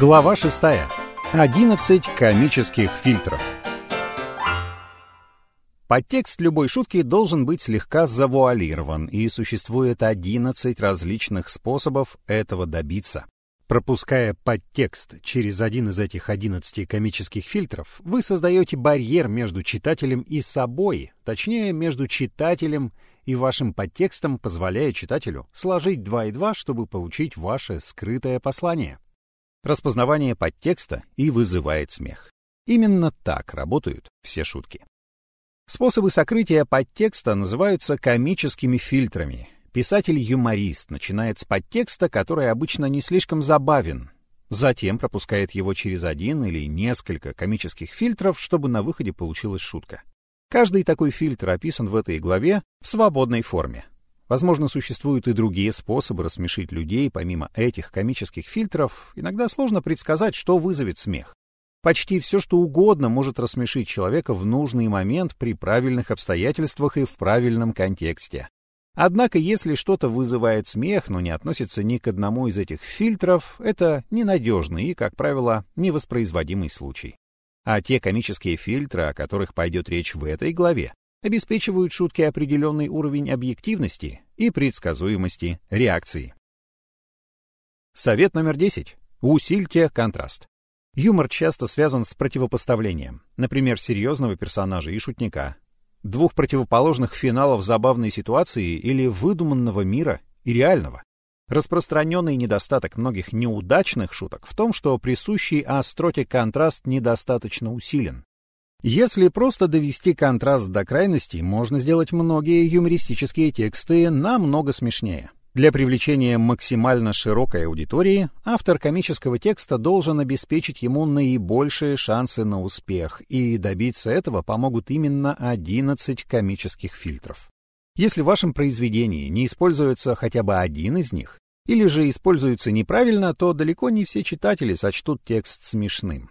Глава 6. 11 комических фильтров. Подтекст любой шутки должен быть слегка завуалирован, и существует 11 различных способов этого добиться. Пропуская подтекст через один из этих 11 комических фильтров, вы создаете барьер между читателем и собой, точнее, между читателем и вашим подтекстом, позволяя читателю сложить 2 и 2, чтобы получить ваше скрытое послание. Распознавание подтекста и вызывает смех. Именно так работают все шутки. Способы сокрытия подтекста называются комическими фильтрами. Писатель-юморист начинает с подтекста, который обычно не слишком забавен, затем пропускает его через один или несколько комических фильтров, чтобы на выходе получилась шутка. Каждый такой фильтр описан в этой главе в свободной форме. Возможно, существуют и другие способы рассмешить людей, помимо этих комических фильтров. Иногда сложно предсказать, что вызовет смех. Почти все, что угодно может рассмешить человека в нужный момент при правильных обстоятельствах и в правильном контексте. Однако, если что-то вызывает смех, но не относится ни к одному из этих фильтров, это ненадежный и, как правило, невоспроизводимый случай. А те комические фильтры, о которых пойдет речь в этой главе, обеспечивают шутки определенный уровень объективности и предсказуемости реакции. Совет номер 10. Усильте контраст. Юмор часто связан с противопоставлением, например, серьезного персонажа и шутника, двух противоположных финалов забавной ситуации или выдуманного мира и реального. Распространенный недостаток многих неудачных шуток в том, что присущий остроте контраст недостаточно усилен. Если просто довести контраст до крайностей, можно сделать многие юмористические тексты намного смешнее. Для привлечения максимально широкой аудитории автор комического текста должен обеспечить ему наибольшие шансы на успех, и добиться этого помогут именно 11 комических фильтров. Если в вашем произведении не используется хотя бы один из них, или же используется неправильно, то далеко не все читатели сочтут текст смешным.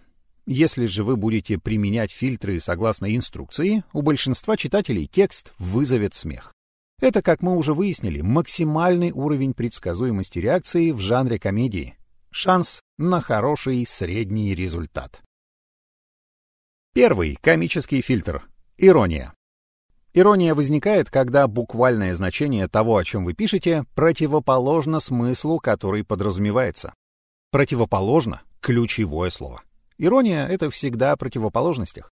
Если же вы будете применять фильтры согласно инструкции, у большинства читателей текст вызовет смех. Это, как мы уже выяснили, максимальный уровень предсказуемости реакции в жанре комедии. Шанс на хороший средний результат. Первый комический фильтр — ирония. Ирония возникает, когда буквальное значение того, о чем вы пишете, противоположно смыслу, который подразумевается. Противоположно — ключевое слово. Ирония — это всегда о противоположностях.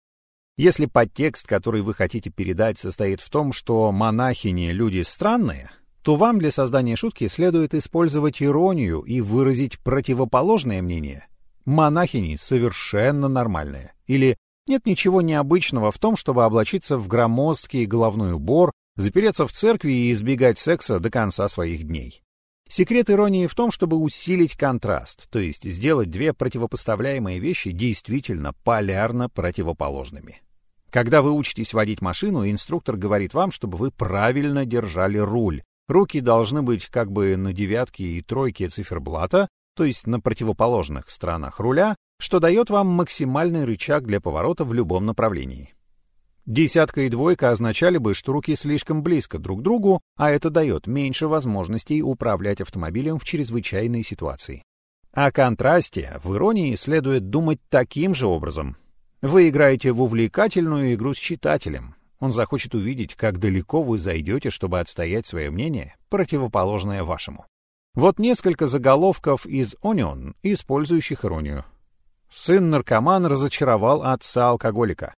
Если подтекст, который вы хотите передать, состоит в том, что монахини — люди странные, то вам для создания шутки следует использовать иронию и выразить противоположное мнение. Монахини совершенно нормальные. Или нет ничего необычного в том, чтобы облачиться в громоздкий головной убор, запереться в церкви и избегать секса до конца своих дней. Секрет иронии в том, чтобы усилить контраст, то есть сделать две противопоставляемые вещи действительно полярно противоположными. Когда вы учитесь водить машину, инструктор говорит вам, чтобы вы правильно держали руль. Руки должны быть как бы на девятке и тройке циферблата, то есть на противоположных сторонах руля, что дает вам максимальный рычаг для поворота в любом направлении. Десятка и двойка означали бы, что руки слишком близко друг к другу, а это дает меньше возможностей управлять автомобилем в чрезвычайной ситуации. О контрасте в иронии следует думать таким же образом. Вы играете в увлекательную игру с читателем. Он захочет увидеть, как далеко вы зайдете, чтобы отстоять свое мнение, противоположное вашему. Вот несколько заголовков из Onion, использующих иронию. Сын наркоман разочаровал отца-алкоголика.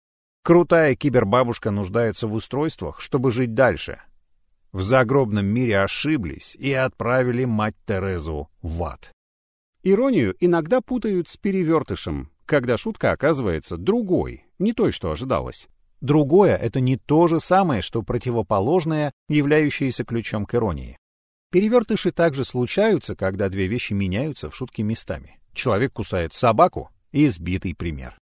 Крутая кибербабушка нуждается в устройствах, чтобы жить дальше. В загробном мире ошиблись и отправили мать Терезу в ад. Иронию иногда путают с перевертышем, когда шутка оказывается другой, не той, что ожидалось. Другое — это не то же самое, что противоположное, являющееся ключом к иронии. Перевертыши также случаются, когда две вещи меняются в шутке местами. Человек кусает собаку — избитый пример.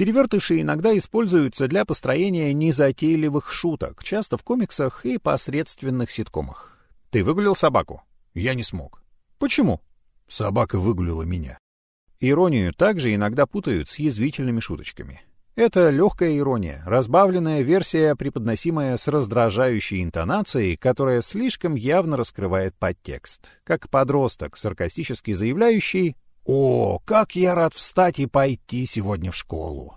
Перевертыши иногда используются для построения незатейливых шуток, часто в комиксах и посредственных ситкомах. Ты выгулил собаку? Я не смог. Почему? Собака выгулила меня. Иронию также иногда путают с язвительными шуточками. Это легкая ирония, разбавленная версия, преподносимая с раздражающей интонацией, которая слишком явно раскрывает подтекст, как подросток, саркастически заявляющий «О, как я рад встать и пойти сегодня в школу!»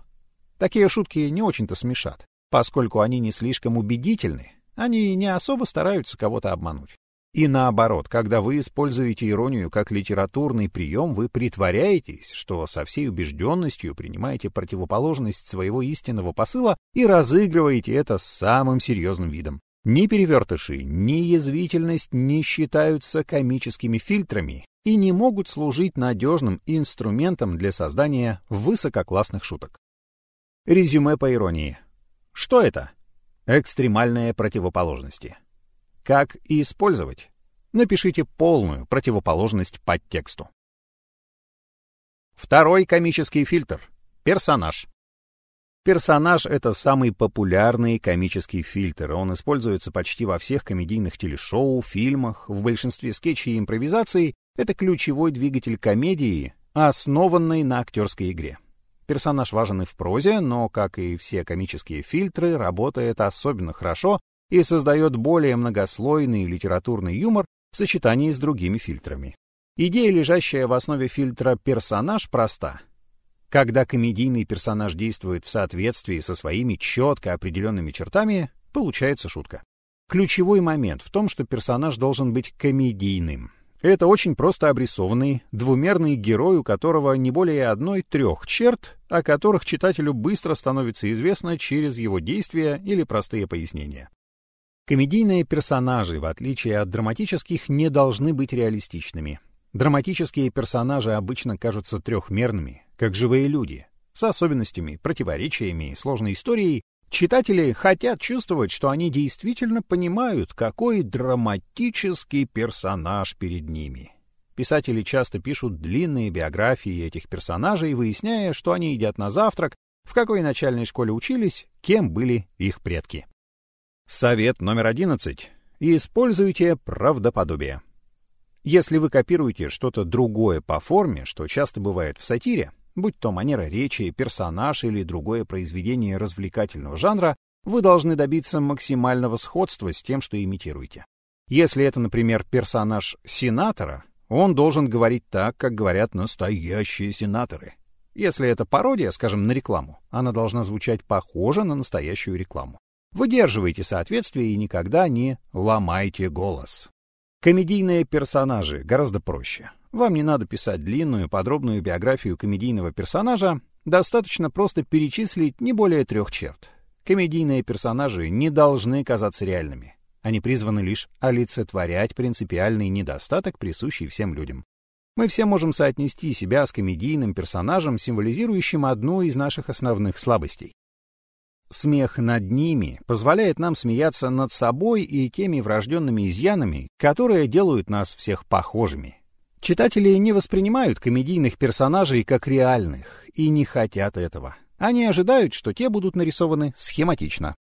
Такие шутки не очень-то смешат, поскольку они не слишком убедительны, они не особо стараются кого-то обмануть. И наоборот, когда вы используете иронию как литературный прием, вы притворяетесь, что со всей убежденностью принимаете противоположность своего истинного посыла и разыгрываете это самым серьезным видом. Ни перевертыши, ни язвительность не считаются комическими фильтрами и не могут служить надежным инструментом для создания высококлассных шуток. Резюме по иронии. Что это? Экстремальные противоположности. Как использовать? Напишите полную противоположность подтексту. Второй комический фильтр. Персонаж. Персонаж — это самый популярный комический фильтр. Он используется почти во всех комедийных телешоу, фильмах, в большинстве скетчей и импровизаций. Это ключевой двигатель комедии, основанный на актерской игре. Персонаж важен и в прозе, но, как и все комические фильтры, работает особенно хорошо, и создает более многослойный литературный юмор в сочетании с другими фильтрами. Идея, лежащая в основе фильтра «персонаж», проста. Когда комедийный персонаж действует в соответствии со своими четко определенными чертами, получается шутка. Ключевой момент в том, что персонаж должен быть комедийным. Это очень просто обрисованный, двумерный герой, у которого не более одной-трех черт, о которых читателю быстро становится известно через его действия или простые пояснения. Комедийные персонажи, в отличие от драматических, не должны быть реалистичными. Драматические персонажи обычно кажутся трехмерными, как живые люди, с особенностями, противоречиями и сложной историей. Читатели хотят чувствовать, что они действительно понимают, какой драматический персонаж перед ними. Писатели часто пишут длинные биографии этих персонажей, выясняя, что они едят на завтрак, в какой начальной школе учились, кем были их предки. Совет номер 11. Используйте правдоподобие. Если вы копируете что-то другое по форме, что часто бывает в сатире, будь то манера речи, персонаж или другое произведение развлекательного жанра, вы должны добиться максимального сходства с тем, что имитируете. Если это, например, персонаж сенатора, он должен говорить так, как говорят настоящие сенаторы. Если это пародия, скажем, на рекламу, она должна звучать похоже на настоящую рекламу. Выдерживайте соответствие и никогда не ломайте голос. Комедийные персонажи гораздо проще. Вам не надо писать длинную, подробную биографию комедийного персонажа, достаточно просто перечислить не более трех черт. Комедийные персонажи не должны казаться реальными. Они призваны лишь олицетворять принципиальный недостаток, присущий всем людям. Мы все можем соотнести себя с комедийным персонажем, символизирующим одну из наших основных слабостей. Смех над ними позволяет нам смеяться над собой и теми врожденными изъянами, которые делают нас всех похожими. Читатели не воспринимают комедийных персонажей как реальных и не хотят этого. Они ожидают, что те будут нарисованы схематично.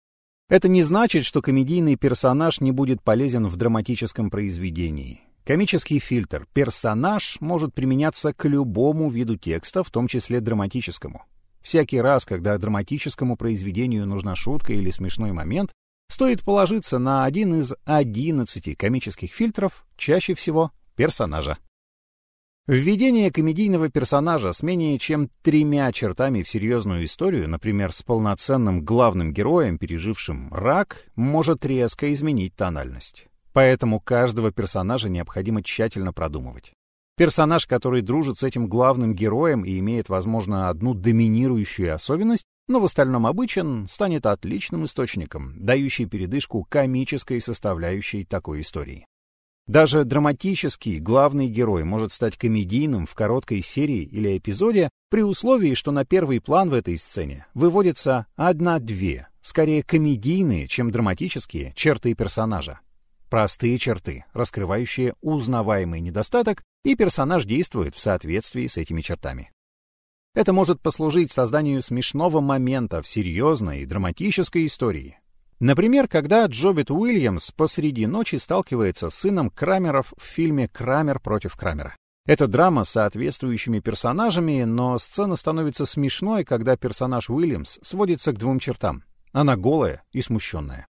Это не значит, что комедийный персонаж не будет полезен в драматическом произведении. Комический фильтр «персонаж» может применяться к любому виду текста, в том числе драматическому. Всякий раз, когда драматическому произведению нужна шутка или смешной момент, стоит положиться на один из 11 комических фильтров, чаще всего персонажа. Введение комедийного персонажа с менее чем тремя чертами в серьезную историю, например, с полноценным главным героем, пережившим рак, может резко изменить тональность. Поэтому каждого персонажа необходимо тщательно продумывать. Персонаж, который дружит с этим главным героем и имеет, возможно, одну доминирующую особенность, но в остальном обычен, станет отличным источником, дающий передышку комической составляющей такой истории. Даже драматический главный герой может стать комедийным в короткой серии или эпизоде при условии, что на первый план в этой сцене выводятся одна-две, скорее комедийные, чем драматические, черты персонажа. Простые черты, раскрывающие узнаваемый недостаток, и персонаж действует в соответствии с этими чертами. Это может послужить созданию смешного момента в серьезной и драматической истории. Например, когда Джобит Уильямс посреди ночи сталкивается с сыном Крамеров в фильме «Крамер против Крамера». Это драма с соответствующими персонажами, но сцена становится смешной, когда персонаж Уильямс сводится к двум чертам. Она голая и смущенная.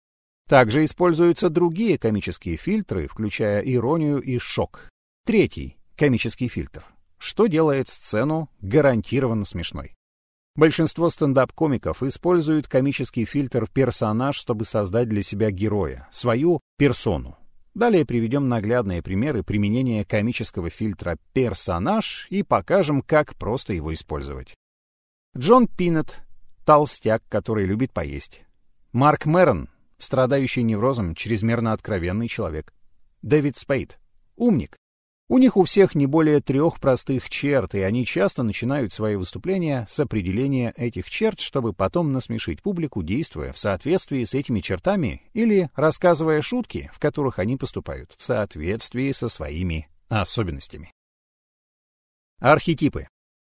Также используются другие комические фильтры, включая иронию и шок. Третий комический фильтр. что делает сцену гарантированно смешной. Большинство стендап-комиков используют комический фильтр персонаж, чтобы создать для себя героя, свою персону. Далее приведем наглядные примеры применения комического фильтра персонаж и покажем, как просто его использовать. Джон Пинет — толстяк, который любит поесть. Марк Мэрон — страдающий неврозом, чрезмерно откровенный человек. Дэвид Спейд — умник, у них у всех не более трех простых черт, и они часто начинают свои выступления с определения этих черт, чтобы потом насмешить публику, действуя в соответствии с этими чертами или рассказывая шутки, в которых они поступают в соответствии со своими особенностями. Архетипы.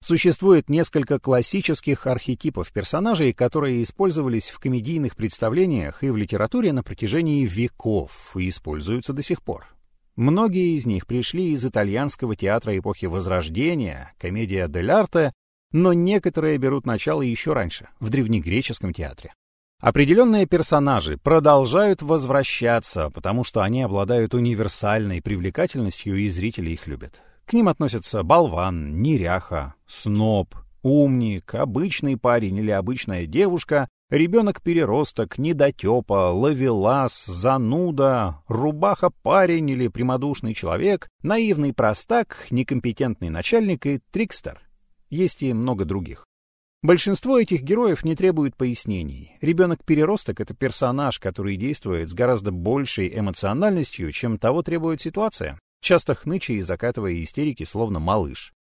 Существует несколько классических архетипов персонажей, которые использовались в комедийных представлениях и в литературе на протяжении веков и используются до сих пор. Многие из них пришли из итальянского театра эпохи Возрождения, комедия дель арте, но некоторые берут начало еще раньше, в древнегреческом театре. Определенные персонажи продолжают возвращаться, потому что они обладают универсальной привлекательностью и зрители их любят. К ним относятся болван, неряха, сноб, умник, обычный парень или обычная девушка, Ребенок-переросток, недотепа, ловелас, зануда, рубаха-парень или прямодушный человек, наивный простак, некомпетентный начальник и трикстер. Есть и много других. Большинство этих героев не требует пояснений. Ребенок-переросток — это персонаж, который действует с гораздо большей эмоциональностью, чем того требует ситуация, часто хныча и закатывая истерики, словно малыш.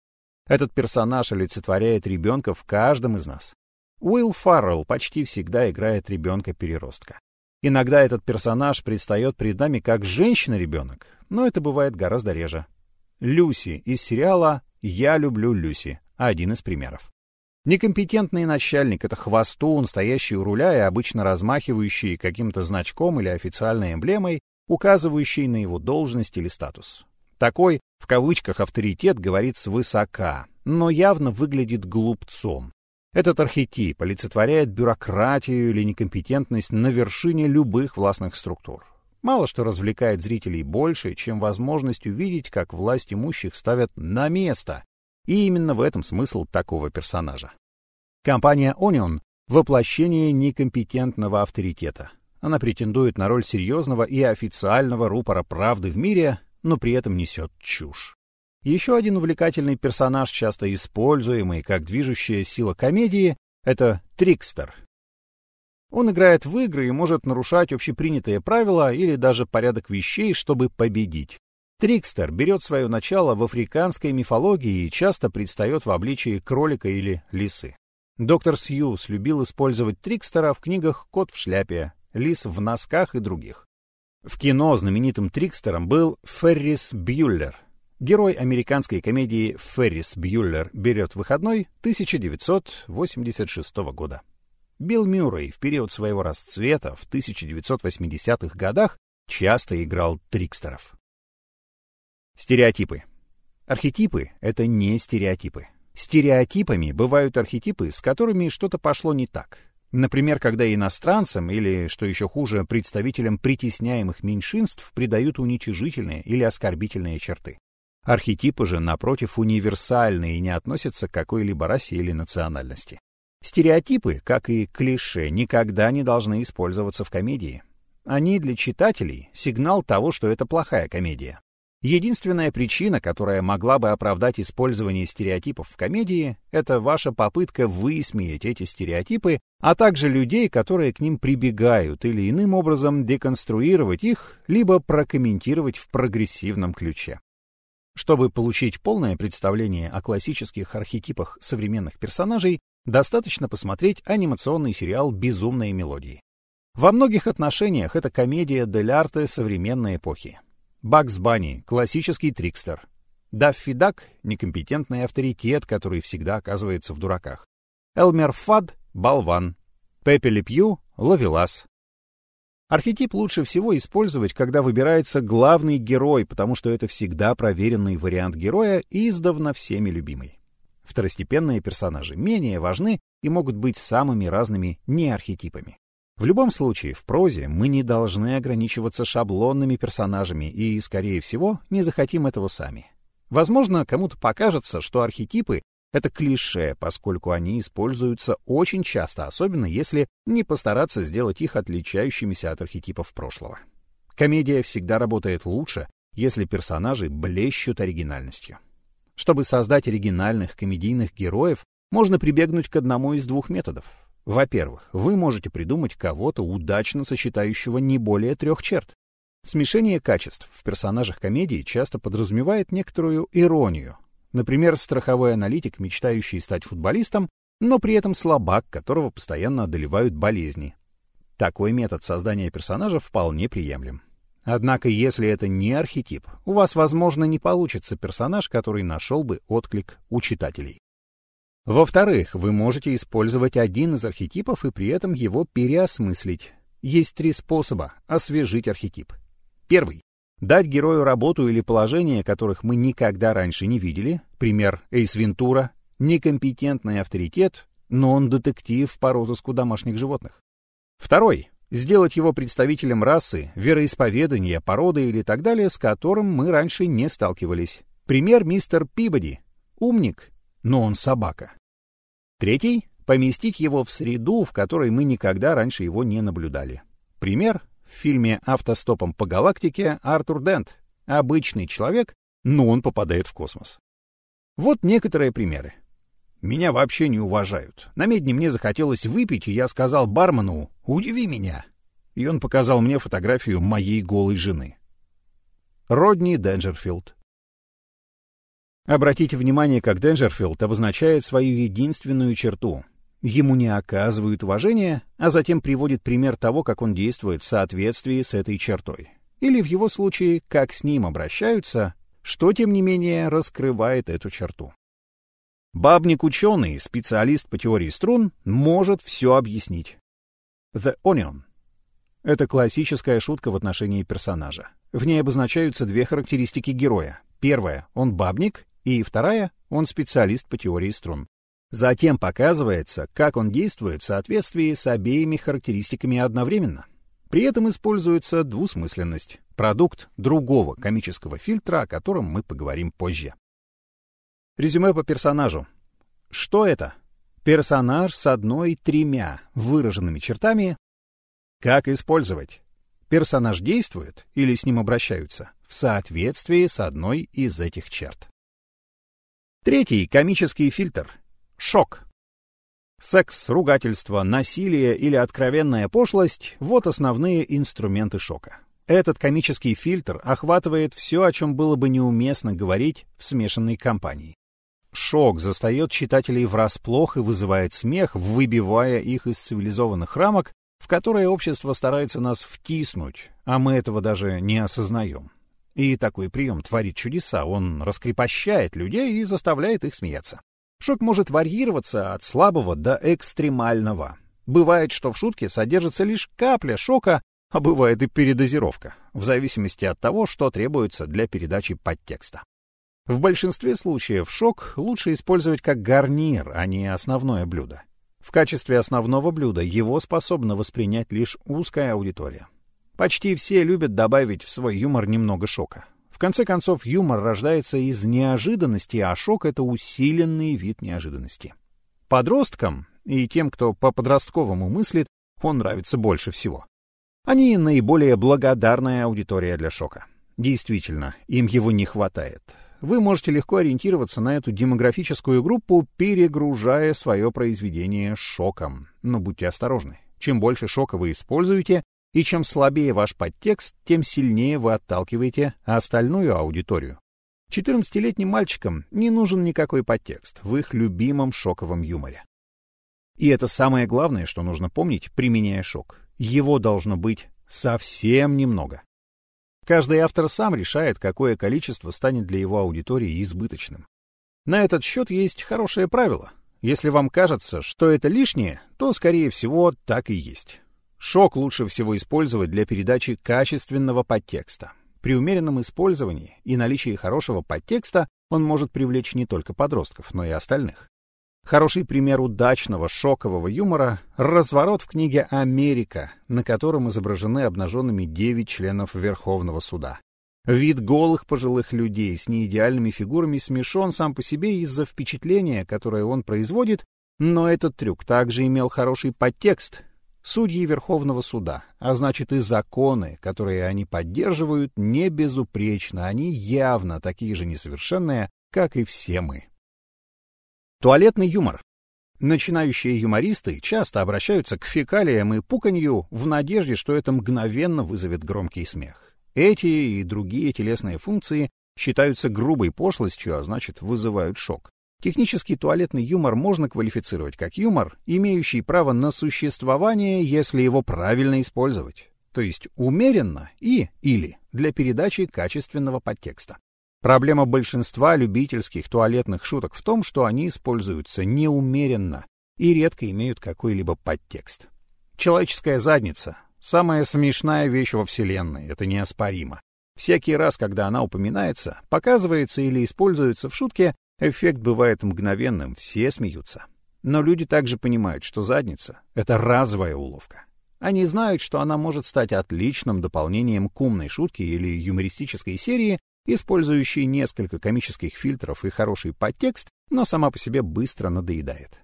Этот персонаж олицетворяет ребенка в каждом из нас. Уилл Фаррелл почти всегда играет ребенка-переростка. Иногда этот персонаж предстает перед нами как женщина-ребенок, но это бывает гораздо реже. Люси из сериала «Я люблю Люси» — один из примеров. Некомпетентный начальник — это хвостун, стоящий у руля и обычно размахивающий каким-то значком или официальной эмблемой, указывающий на его должность или статус. Такой, в кавычках, авторитет говорит свысока, но явно выглядит глупцом. Этот архетип олицетворяет бюрократию или некомпетентность на вершине любых властных структур. Мало что развлекает зрителей больше, чем возможность увидеть, как власть имущих ставят на место. И именно в этом смысл такого персонажа. Компания Onion — воплощение некомпетентного авторитета. Она претендует на роль серьезного и официального рупора правды в мире, но при этом несет чушь. Еще один увлекательный персонаж, часто используемый как движущая сила комедии, это Трикстер. Он играет в игры и может нарушать общепринятые правила или даже порядок вещей, чтобы победить. Трикстер берет свое начало в африканской мифологии и часто предстает в обличии кролика или лисы. Доктор Сьюз любил использовать Трикстера в книгах «Кот в шляпе», «Лис в носках» и других. В кино знаменитым Трикстером был Феррис Бьюллер, Герой американской комедии Феррис Бьюллер берет выходной 1986 года. Билл Мюррей в период своего расцвета в 1980-х годах часто играл трикстеров. Стереотипы. Архетипы — это не стереотипы. Стереотипами бывают архетипы, с которыми что-то пошло не так. Например, когда иностранцам или, что еще хуже, представителям притесняемых меньшинств придают уничижительные или оскорбительные черты. Архетипы же, напротив, универсальны и не относятся к какой-либо расе или национальности. Стереотипы, как и клише, никогда не должны использоваться в комедии. Они для читателей — сигнал того, что это плохая комедия. Единственная причина, которая могла бы оправдать использование стереотипов в комедии, это ваша попытка высмеять эти стереотипы, а также людей, которые к ним прибегают, или иным образом деконструировать их, либо прокомментировать в прогрессивном ключе. Чтобы получить полное представление о классических архетипах современных персонажей, достаточно посмотреть анимационный сериал «Безумные мелодии». Во многих отношениях это комедия дель арте современной эпохи. Бакс Банни — классический трикстер. Даффи Дак — некомпетентный авторитет, который всегда оказывается в дураках. Элмер Фад — болван. Пеппи Лепью — ловелас. Архетип лучше всего использовать, когда выбирается главный герой, потому что это всегда проверенный вариант героя издавна всеми любимый. Второстепенные персонажи менее важны и могут быть самыми разными неархетипами. В любом случае, в прозе мы не должны ограничиваться шаблонными персонажами и, скорее всего, не захотим этого сами. Возможно, кому-то покажется, что архетипы — это клише, поскольку они используются очень часто, особенно если не постараться сделать их отличающимися от архетипов прошлого. Комедия всегда работает лучше, если персонажи блещут оригинальностью. Чтобы создать оригинальных комедийных героев, можно прибегнуть к одному из двух методов. Во-первых, вы можете придумать кого-то, удачно сочетающего не более трех черт. Смешение качеств в персонажах комедии часто подразумевает некоторую иронию. Например, страховой аналитик, мечтающий стать футболистом, но при этом слабак, которого постоянно одолевают болезни. Такой метод создания персонажа вполне приемлем. Однако, если это не архетип, у вас, возможно, не получится персонаж, который нашел бы отклик у читателей. Во-вторых, вы можете использовать один из архетипов и при этом его переосмыслить. Есть три способа освежить архетип. Первый. Дать герою работу или положение, которых мы никогда раньше не видели. Пример Эйс Вентура. Некомпетентный авторитет, но он детектив по розыску домашних животных. Второй. Сделать его представителем расы, вероисповедания, породы или так далее, с которым мы раньше не сталкивались. Пример мистер Пибоди. Умник, но он собака. Третий — поместить его в среду, в которой мы никогда раньше его не наблюдали. Пример — в фильме «Автостопом по галактике» Артур Дент. Обычный человек, но он попадает в космос. Вот некоторые примеры. Меня вообще не уважают. На медне мне захотелось выпить, и я сказал бармену «Удиви меня». И он показал мне фотографию моей голой жены. Родни Денджерфилд Обратите внимание, как Денджерфилд обозначает свою единственную черту. Ему не оказывают уважения, а затем приводит пример того, как он действует в соответствии с этой чертой. Или в его случае, как с ним обращаются, что, тем не менее, раскрывает эту черту. Бабник-ученый, специалист по теории струн, может все объяснить. The Onion. Это классическая шутка в отношении персонажа. В ней обозначаются две характеристики героя. Первая — он бабник, и вторая — он специалист по теории струн. Затем показывается, как он действует в соответствии с обеими характеристиками одновременно. При этом используется двусмысленность, продукт другого комического фильтра, о котором мы поговорим позже. Резюме по персонажу. Что это? Персонаж с одной-тремя выраженными чертами. Как использовать? Персонаж действует или с ним обращаются в соответствии с одной из этих черт. Третий комический фильтр — шок. Секс, ругательство, насилие или откровенная пошлость — вот основные инструменты шока. Этот комический фильтр охватывает все, о чем было бы неуместно говорить в смешанной компании. Шок застает читателей врасплох и вызывает смех, выбивая их из цивилизованных рамок, в которые общество старается нас втиснуть, а мы этого даже не осознаем. И такой прием творит чудеса, он раскрепощает людей и заставляет их смеяться. Шок может варьироваться от слабого до экстремального. Бывает, что в шутке содержится лишь капля шока, а бывает и передозировка, в зависимости от того, что требуется для передачи подтекста. В большинстве случаев шок лучше использовать как гарнир, а не основное блюдо. В качестве основного блюда его способна воспринять лишь узкая аудитория. Почти все любят добавить в свой юмор немного шока. В конце концов, юмор рождается из неожиданности, а шок — это усиленный вид неожиданности. Подросткам и тем, кто по-подростковому мыслит, он нравится больше всего. Они наиболее благодарная аудитория для шока. Действительно, им его не хватает. Вы можете легко ориентироваться на эту демографическую группу, перегружая свое произведение шоком. Но будьте осторожны. Чем больше шока вы используете, и чем слабее ваш подтекст, тем сильнее вы отталкиваете остальную аудиторию. 14-летним мальчикам не нужен никакой подтекст в их любимом шоковом юморе. И это самое главное, что нужно помнить, применяя шок. Его должно быть совсем немного. Каждый автор сам решает, какое количество станет для его аудитории избыточным. На этот счет есть хорошее правило. Если вам кажется, что это лишнее, то, скорее всего, так и есть. Шок лучше всего использовать для передачи качественного подтекста. При умеренном использовании и наличии хорошего подтекста он может привлечь не только подростков, но и остальных. Хороший пример удачного шокового юмора — разворот в книге «Америка», на котором изображены обнаженными девять членов Верховного суда. Вид голых пожилых людей с неидеальными фигурами смешон сам по себе из-за впечатления, которое он производит, но этот трюк также имел хороший подтекст. Судьи Верховного суда, а значит и законы, которые они поддерживают, не безупречны, они явно такие же несовершенные, как и все мы. Туалетный юмор. Начинающие юмористы часто обращаются к фекалиям и пуканью в надежде, что это мгновенно вызовет громкий смех. Эти и другие телесные функции считаются грубой пошлостью, а значит вызывают шок. Технический туалетный юмор можно квалифицировать как юмор, имеющий право на существование, если его правильно использовать, то есть умеренно и или для передачи качественного подтекста. Проблема большинства любительских туалетных шуток в том, что они используются неумеренно и редко имеют какой-либо подтекст. Человеческая задница — самая смешная вещь во Вселенной, это неоспоримо. Всякий раз, когда она упоминается, показывается или используется в шутке, эффект бывает мгновенным, все смеются. Но люди также понимают, что задница — это разовая уловка. Они знают, что она может стать отличным дополнением к умной шутке или юмористической серии, использующей несколько комических фильтров и хороший подтекст, но сама по себе быстро надоедает.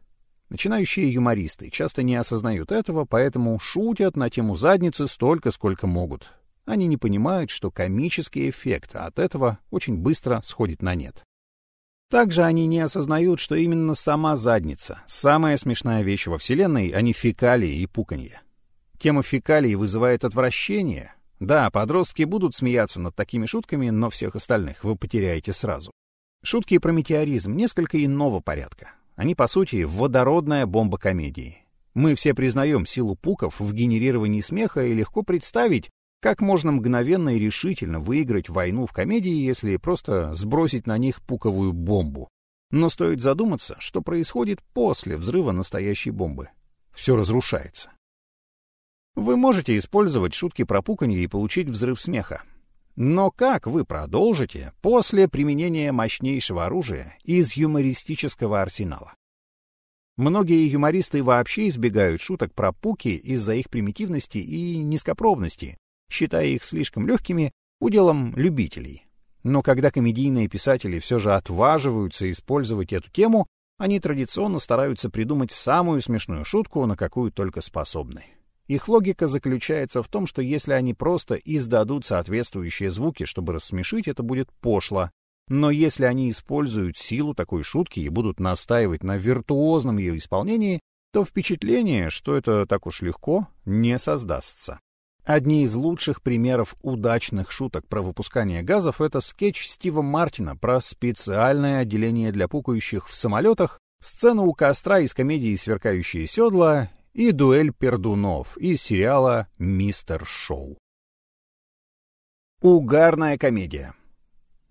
Начинающие юмористы часто не осознают этого, поэтому шутят на тему задницы столько, сколько могут. Они не понимают, что комический эффект от этого очень быстро сходит на нет. Также они не осознают, что именно сама задница — самая смешная вещь во Вселенной, а не фекалии и пуканье. Тема фекалий вызывает отвращение, да, подростки будут смеяться над такими шутками, но всех остальных вы потеряете сразу. Шутки про метеоризм несколько иного порядка. Они, по сути, водородная бомба комедии. Мы все признаем силу пуков в генерировании смеха и легко представить, как можно мгновенно и решительно выиграть войну в комедии, если просто сбросить на них пуковую бомбу. Но стоит задуматься, что происходит после взрыва настоящей бомбы. Все разрушается. Вы можете использовать шутки про пуканье и получить взрыв смеха. Но как вы продолжите после применения мощнейшего оружия из юмористического арсенала? Многие юмористы вообще избегают шуток про пуки из-за их примитивности и низкопробности, считая их слишком легкими уделом любителей. Но когда комедийные писатели все же отваживаются использовать эту тему, они традиционно стараются придумать самую смешную шутку, на какую только способны. Их логика заключается в том, что если они просто издадут соответствующие звуки, чтобы рассмешить, это будет пошло. Но если они используют силу такой шутки и будут настаивать на виртуозном ее исполнении, то впечатление, что это так уж легко, не создастся. Одни из лучших примеров удачных шуток про выпускание газов — это скетч Стива Мартина про специальное отделение для пукающих в самолетах, сцена у костра из комедии «Сверкающие седла» и дуэль пердунов из сериала «Мистер Шоу». Угарная комедия.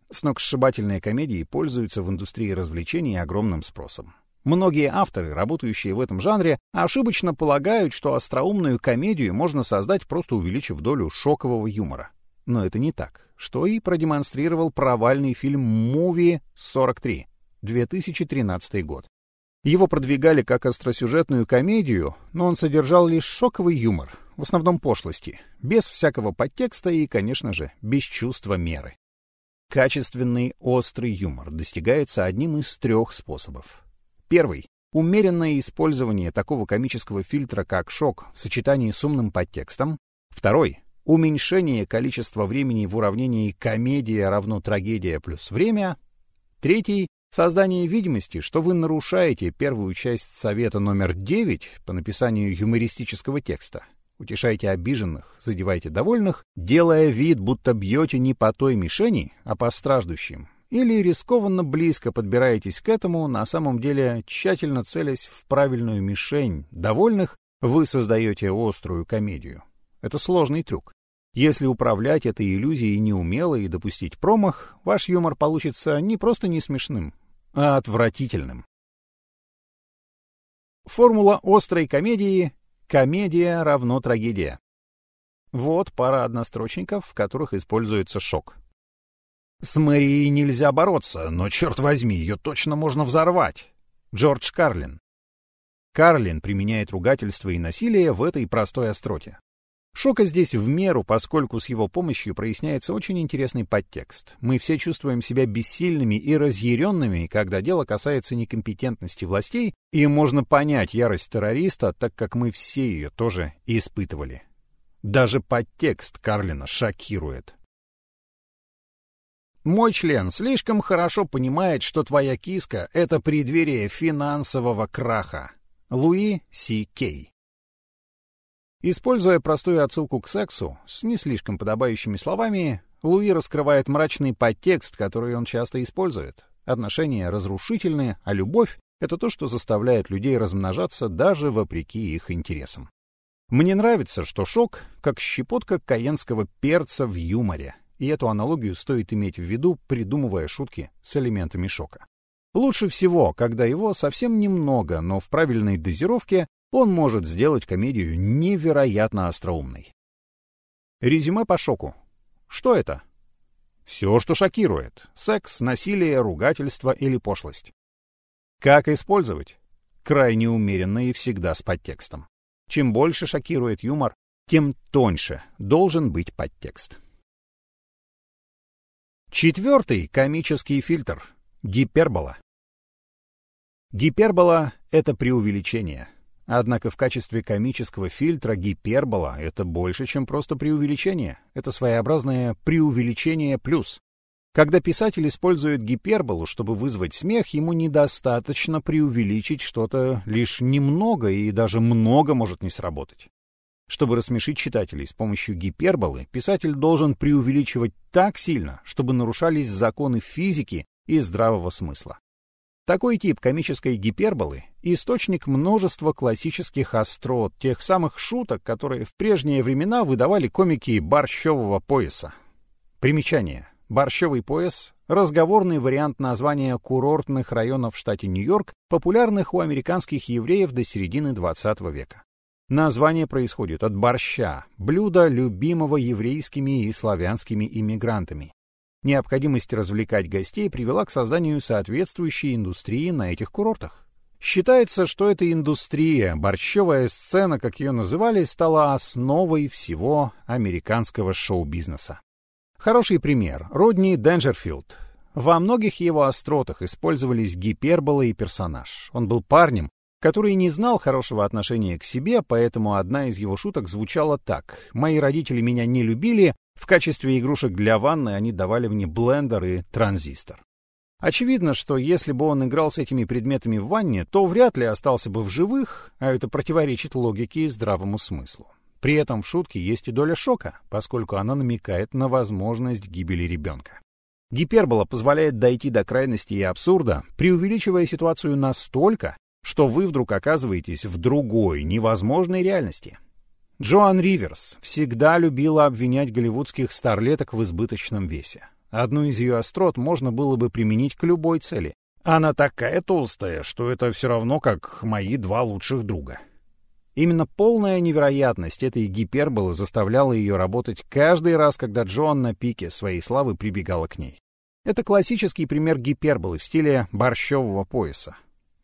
Сногсшибательные комедии пользуются в индустрии развлечений огромным спросом. Многие авторы, работающие в этом жанре, ошибочно полагают, что остроумную комедию можно создать, просто увеличив долю шокового юмора. Но это не так, что и продемонстрировал провальный фильм «Муви 43» 2013 год. Его продвигали как остросюжетную комедию, но он содержал лишь шоковый юмор, в основном пошлости, без всякого подтекста и, конечно же, без чувства меры. Качественный острый юмор достигается одним из трех способов. Первый — умеренное использование такого комического фильтра, как шок, в сочетании с умным подтекстом. Второй — уменьшение количества времени в уравнении комедия равно трагедия плюс время. Третий Создание видимости, что вы нарушаете первую часть совета номер 9 по написанию юмористического текста. Утешайте обиженных, задевайте довольных, делая вид, будто бьете не по той мишени, а по страждущим. Или рискованно близко подбираетесь к этому, на самом деле тщательно целясь в правильную мишень довольных, вы создаете острую комедию. Это сложный трюк. Если управлять этой иллюзией неумело и допустить промах, ваш юмор получится не просто не смешным, а отвратительным. Формула острой комедии «комедия равно трагедия». Вот пара однострочников, в которых используется шок. С Мэрией нельзя бороться, но, черт возьми, ее точно можно взорвать. Джордж Карлин. Карлин применяет ругательство и насилие в этой простой остроте. Шока здесь в меру, поскольку с его помощью проясняется очень интересный подтекст. Мы все чувствуем себя бессильными и разъяренными, когда дело касается некомпетентности властей, и можно понять ярость террориста, так как мы все ее тоже испытывали. Даже подтекст Карлина шокирует. Мой член слишком хорошо понимает, что твоя киска — это преддверие финансового краха. Луи Си Кей. Используя простую отсылку к сексу с не слишком подобающими словами, Луи раскрывает мрачный подтекст, который он часто использует. Отношения разрушительные, а любовь — это то, что заставляет людей размножаться даже вопреки их интересам. Мне нравится, что шок — как щепотка каенского перца в юморе, и эту аналогию стоит иметь в виду, придумывая шутки с элементами шока. Лучше всего, когда его совсем немного, но в правильной дозировке он может сделать комедию невероятно остроумной. Резюме по шоку. Что это? Все, что шокирует. Секс, насилие, ругательство или пошлость. Как использовать? Крайне умеренно и всегда с подтекстом. Чем больше шокирует юмор, тем тоньше должен быть подтекст. Четвертый комический фильтр — гипербола. Гипербола — это преувеличение. Однако в качестве комического фильтра гипербола — это больше, чем просто преувеличение. Это своеобразное преувеличение плюс. Когда писатель использует гиперболу, чтобы вызвать смех, ему недостаточно преувеличить что-то лишь немного, и даже много может не сработать. Чтобы рассмешить читателей с помощью гиперболы, писатель должен преувеличивать так сильно, чтобы нарушались законы физики и здравого смысла. Такой тип комической гиперболы — источник множества классических острот, тех самых шуток, которые в прежние времена выдавали комики борщевого пояса. Примечание. Борщевый пояс — разговорный вариант названия курортных районов в штате Нью-Йорк, популярных у американских евреев до середины XX века. Название происходит от борща, блюда, любимого еврейскими и славянскими иммигрантами. Необходимость развлекать гостей привела к созданию соответствующей индустрии на этих курортах. Считается, что эта индустрия, борщевая сцена, как ее называли, стала основой всего американского шоу-бизнеса. Хороший пример — Родни Денджерфилд. Во многих его остротах использовались гипербола и персонаж. Он был парнем, который не знал хорошего отношения к себе, поэтому одна из его шуток звучала так. «Мои родители меня не любили, в качестве игрушек для ванны они давали мне блендер и транзистор». Очевидно, что если бы он играл с этими предметами в ванне, то вряд ли остался бы в живых, а это противоречит логике и здравому смыслу. При этом в шутке есть и доля шока, поскольку она намекает на возможность гибели ребенка. Гипербола позволяет дойти до крайности и абсурда, преувеличивая ситуацию настолько, что вы вдруг оказываетесь в другой, невозможной реальности. Джоан Риверс всегда любила обвинять голливудских старлеток в избыточном весе. Одну из ее острот можно было бы применить к любой цели. Она такая толстая, что это все равно как мои два лучших друга. Именно полная невероятность этой гиперболы заставляла ее работать каждый раз, когда Джоан на пике своей славы прибегала к ней. Это классический пример гиперболы в стиле борщевого пояса.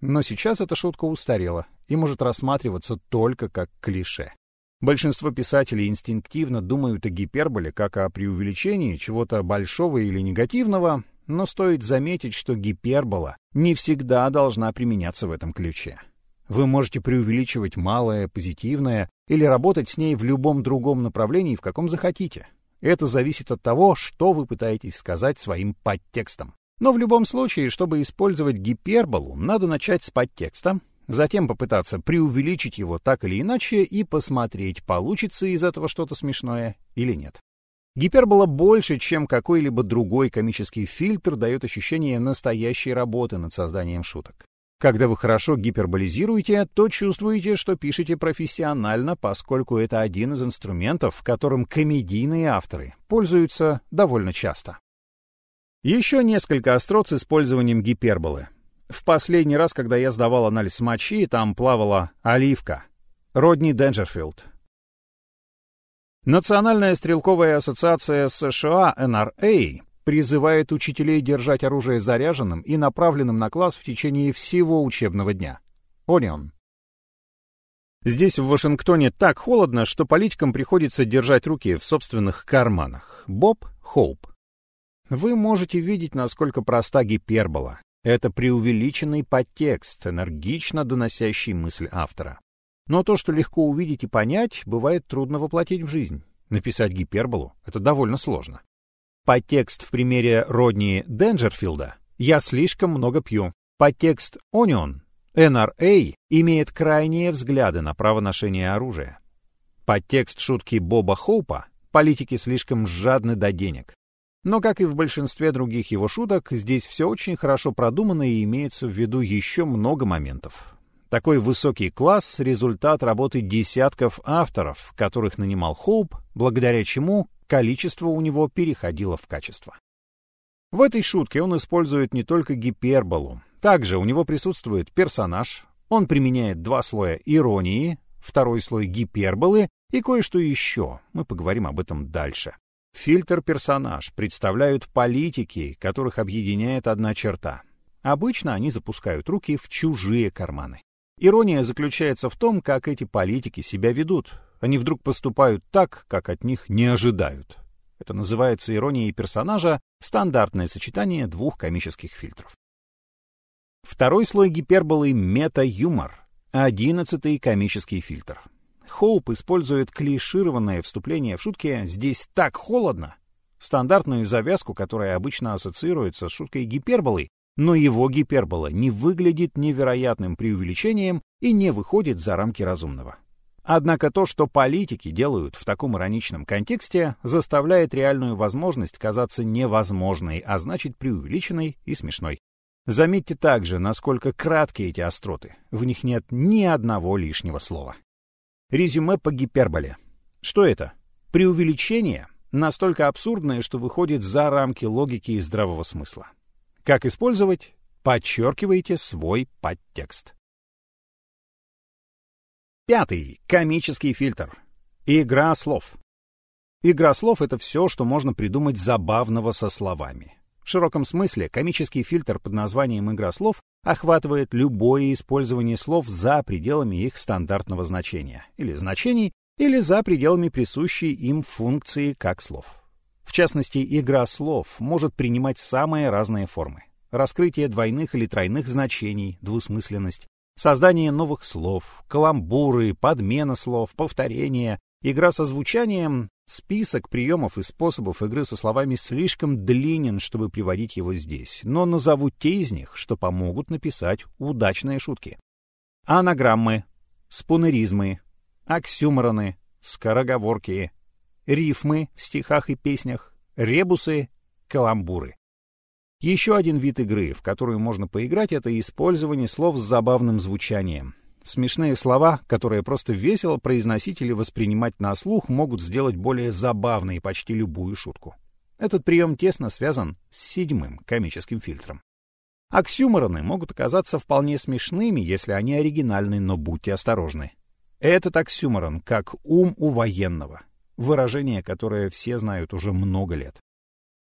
Но сейчас эта шутка устарела и может рассматриваться только как клише. Большинство писателей инстинктивно думают о гиперболе как о преувеличении чего-то большого или негативного, но стоит заметить, что гипербола не всегда должна применяться в этом ключе. Вы можете преувеличивать малое, позитивное или работать с ней в любом другом направлении, в каком захотите. Это зависит от того, что вы пытаетесь сказать своим подтекстом. Но в любом случае, чтобы использовать гиперболу, надо начать с подтекста, затем попытаться преувеличить его так или иначе и посмотреть, получится из этого что-то смешное или нет. Гипербола больше, чем какой-либо другой комический фильтр, дает ощущение настоящей работы над созданием шуток. Когда вы хорошо гиперболизируете, то чувствуете, что пишете профессионально, поскольку это один из инструментов, которым комедийные авторы пользуются довольно часто. Еще несколько острот с использованием гиперболы. В последний раз, когда я сдавал анализ мочи, там плавала оливка. Родни Денджерфилд. Национальная стрелковая ассоциация США NRA призывает учителей держать оружие заряженным и направленным на класс в течение всего учебного дня. Онион. Здесь, в Вашингтоне, так холодно, что политикам приходится держать руки в собственных карманах. Боб Хоуп. Вы можете видеть, насколько проста гипербола. Это преувеличенный подтекст, энергично доносящий мысль автора. Но то, что легко увидеть и понять, бывает трудно воплотить в жизнь. Написать гиперболу — это довольно сложно. Подтекст в примере Родни Денджерфилда «Я слишком много пью». Подтекст Onion NRA имеет крайние взгляды на право ношения оружия. Подтекст шутки Боба Хоупа «Политики слишком жадны до денег». Но, как и в большинстве других его шуток, здесь все очень хорошо продумано и имеется в виду еще много моментов. Такой высокий класс — результат работы десятков авторов, которых нанимал Хоуп, благодаря чему количество у него переходило в качество. В этой шутке он использует не только гиперболу. Также у него присутствует персонаж, он применяет два слоя иронии, второй слой гиперболы и кое-что еще. Мы поговорим об этом дальше. Фильтр-персонаж представляют политики, которых объединяет одна черта. Обычно они запускают руки в чужие карманы. Ирония заключается в том, как эти политики себя ведут. Они вдруг поступают так, как от них не ожидают. Это называется иронией персонажа, стандартное сочетание двух комических фильтров. Второй слой гиперболы — мета-юмор, одиннадцатый комический фильтр. Хоуп использует клишированное вступление в шутке «здесь так холодно», стандартную завязку, которая обычно ассоциируется с шуткой гиперболы, но его гипербола не выглядит невероятным преувеличением и не выходит за рамки разумного. Однако то, что политики делают в таком ироничном контексте, заставляет реальную возможность казаться невозможной, а значит преувеличенной и смешной. Заметьте также, насколько кратки эти остроты. В них нет ни одного лишнего слова. Резюме по гиперболе. Что это? Преувеличение, настолько абсурдное, что выходит за рамки логики и здравого смысла. Как использовать? Подчеркивайте свой подтекст. Пятый. Комический фильтр. Игра слов. Игра слов — это все, что можно придумать забавного со словами. В широком смысле комический фильтр под названием «игра слов» охватывает любое использование слов за пределами их стандартного значения, или значений, или за пределами присущей им функции как слов. В частности, игра слов может принимать самые разные формы. Раскрытие двойных или тройных значений, двусмысленность, создание новых слов, каламбуры, подмена слов, повторение, игра со звучанием, список приемов и способов игры со словами слишком длинен, чтобы приводить его здесь, но назову те из них, что помогут написать удачные шутки. Анаграммы, спунеризмы, оксюмороны, скороговорки, рифмы в стихах и песнях, ребусы, каламбуры. Еще один вид игры, в которую можно поиграть, это использование слов с забавным звучанием. Смешные слова, которые просто весело произносить или воспринимать на слух, могут сделать более забавной почти любую шутку. Этот прием тесно связан с седьмым комическим фильтром. Оксюмороны могут оказаться вполне смешными, если они оригинальны, но будьте осторожны. Этот оксюморон как ум у военного, выражение, которое все знают уже много лет.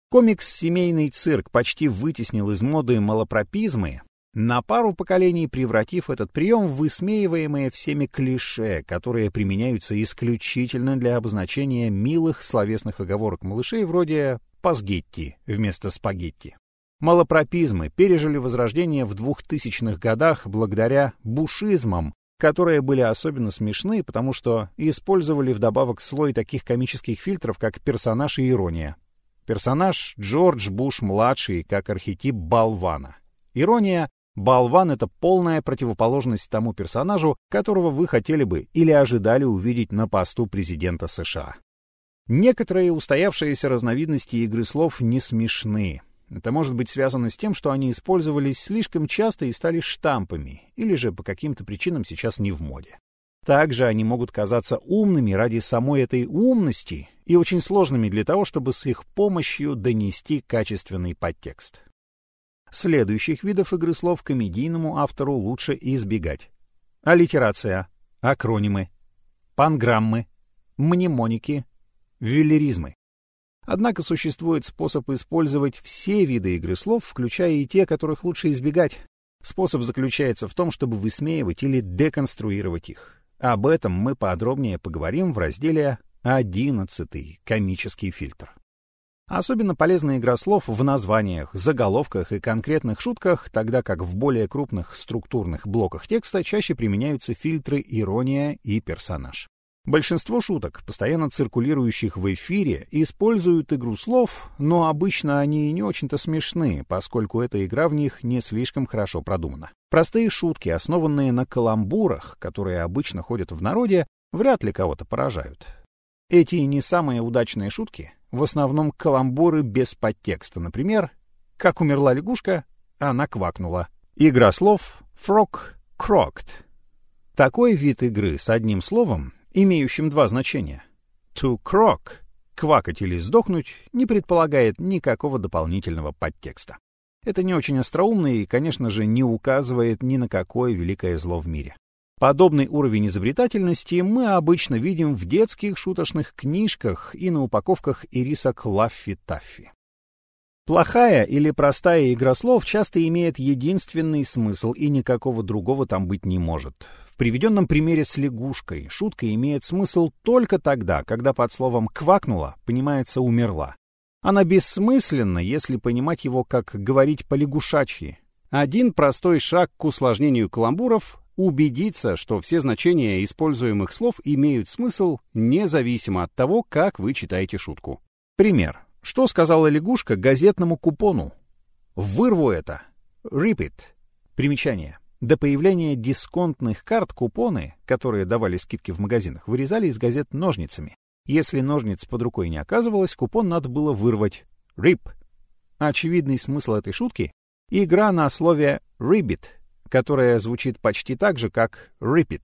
Комикс «Семейный цирк» почти вытеснил из моды малопропизмы, на пару поколений превратив этот прием в высмеиваемые всеми клише, которые применяются исключительно для обозначения милых словесных оговорок малышей вроде «пазгетти» вместо «спагетти». Малопропизмы пережили возрождение в 2000-х годах благодаря бушизмам, которые были особенно смешны, потому что использовали вдобавок слой таких комических фильтров, как персонаж и ирония. Персонаж Джордж Буш-младший как архетип болвана. Ирония Болван — это полная противоположность тому персонажу, которого вы хотели бы или ожидали увидеть на посту президента США. Некоторые устоявшиеся разновидности игры слов не смешны. Это может быть связано с тем, что они использовались слишком часто и стали штампами, или же по каким-то причинам сейчас не в моде. Также они могут казаться умными ради самой этой умности и очень сложными для того, чтобы с их помощью донести качественный подтекст. Следующих видов игры слов комедийному автору лучше избегать. Аллитерация, акронимы, панграммы, мнемоники, виллеризмы. Однако существует способ использовать все виды игры слов, включая и те, которых лучше избегать. Способ заключается в том, чтобы высмеивать или деконструировать их. Об этом мы подробнее поговорим в разделе «Одиннадцатый. Комический фильтр». Особенно полезна игра слов в названиях, заголовках и конкретных шутках, тогда как в более крупных структурных блоках текста чаще применяются фильтры ирония и персонаж. Большинство шуток, постоянно циркулирующих в эфире, используют игру слов, но обычно они не очень-то смешны, поскольку эта игра в них не слишком хорошо продумана. Простые шутки, основанные на каламбурах, которые обычно ходят в народе, вряд ли кого-то поражают. Эти не самые удачные шутки, в основном каламбуры без подтекста, например, «Как умерла лягушка?» Она квакнула. Игра слов «frog croaked». Такой вид игры с одним словом имеющим два значения. To croak — квакать или сдохнуть — не предполагает никакого дополнительного подтекста. Это не очень остроумно и, конечно же, не указывает ни на какое великое зло в мире. Подобный уровень изобретательности мы обычно видим в детских шуточных книжках и на упаковках ирисок Лаффи-Таффи. Плохая или простая игра слов часто имеет единственный смысл, и никакого другого там быть не может. В приведенном примере с лягушкой шутка имеет смысл только тогда, когда под словом «квакнула» понимается «умерла». Она бессмысленна, если понимать его как говорить по-лягушачьи. Один простой шаг к усложнению каламбуров — убедиться, что все значения используемых слов имеют смысл независимо от того, как вы читаете шутку. Пример. Что сказала лягушка газетному купону? Вырву это. Repeat. Примечание. До появления дисконтных карт купоны, которые давали скидки в магазинах, вырезали из газет ножницами. Если ножниц под рукой не оказывалось, купон надо было вырвать. Rip. Очевидный смысл этой шутки — игра на слове ribbit, которая звучит почти так же, как repeat.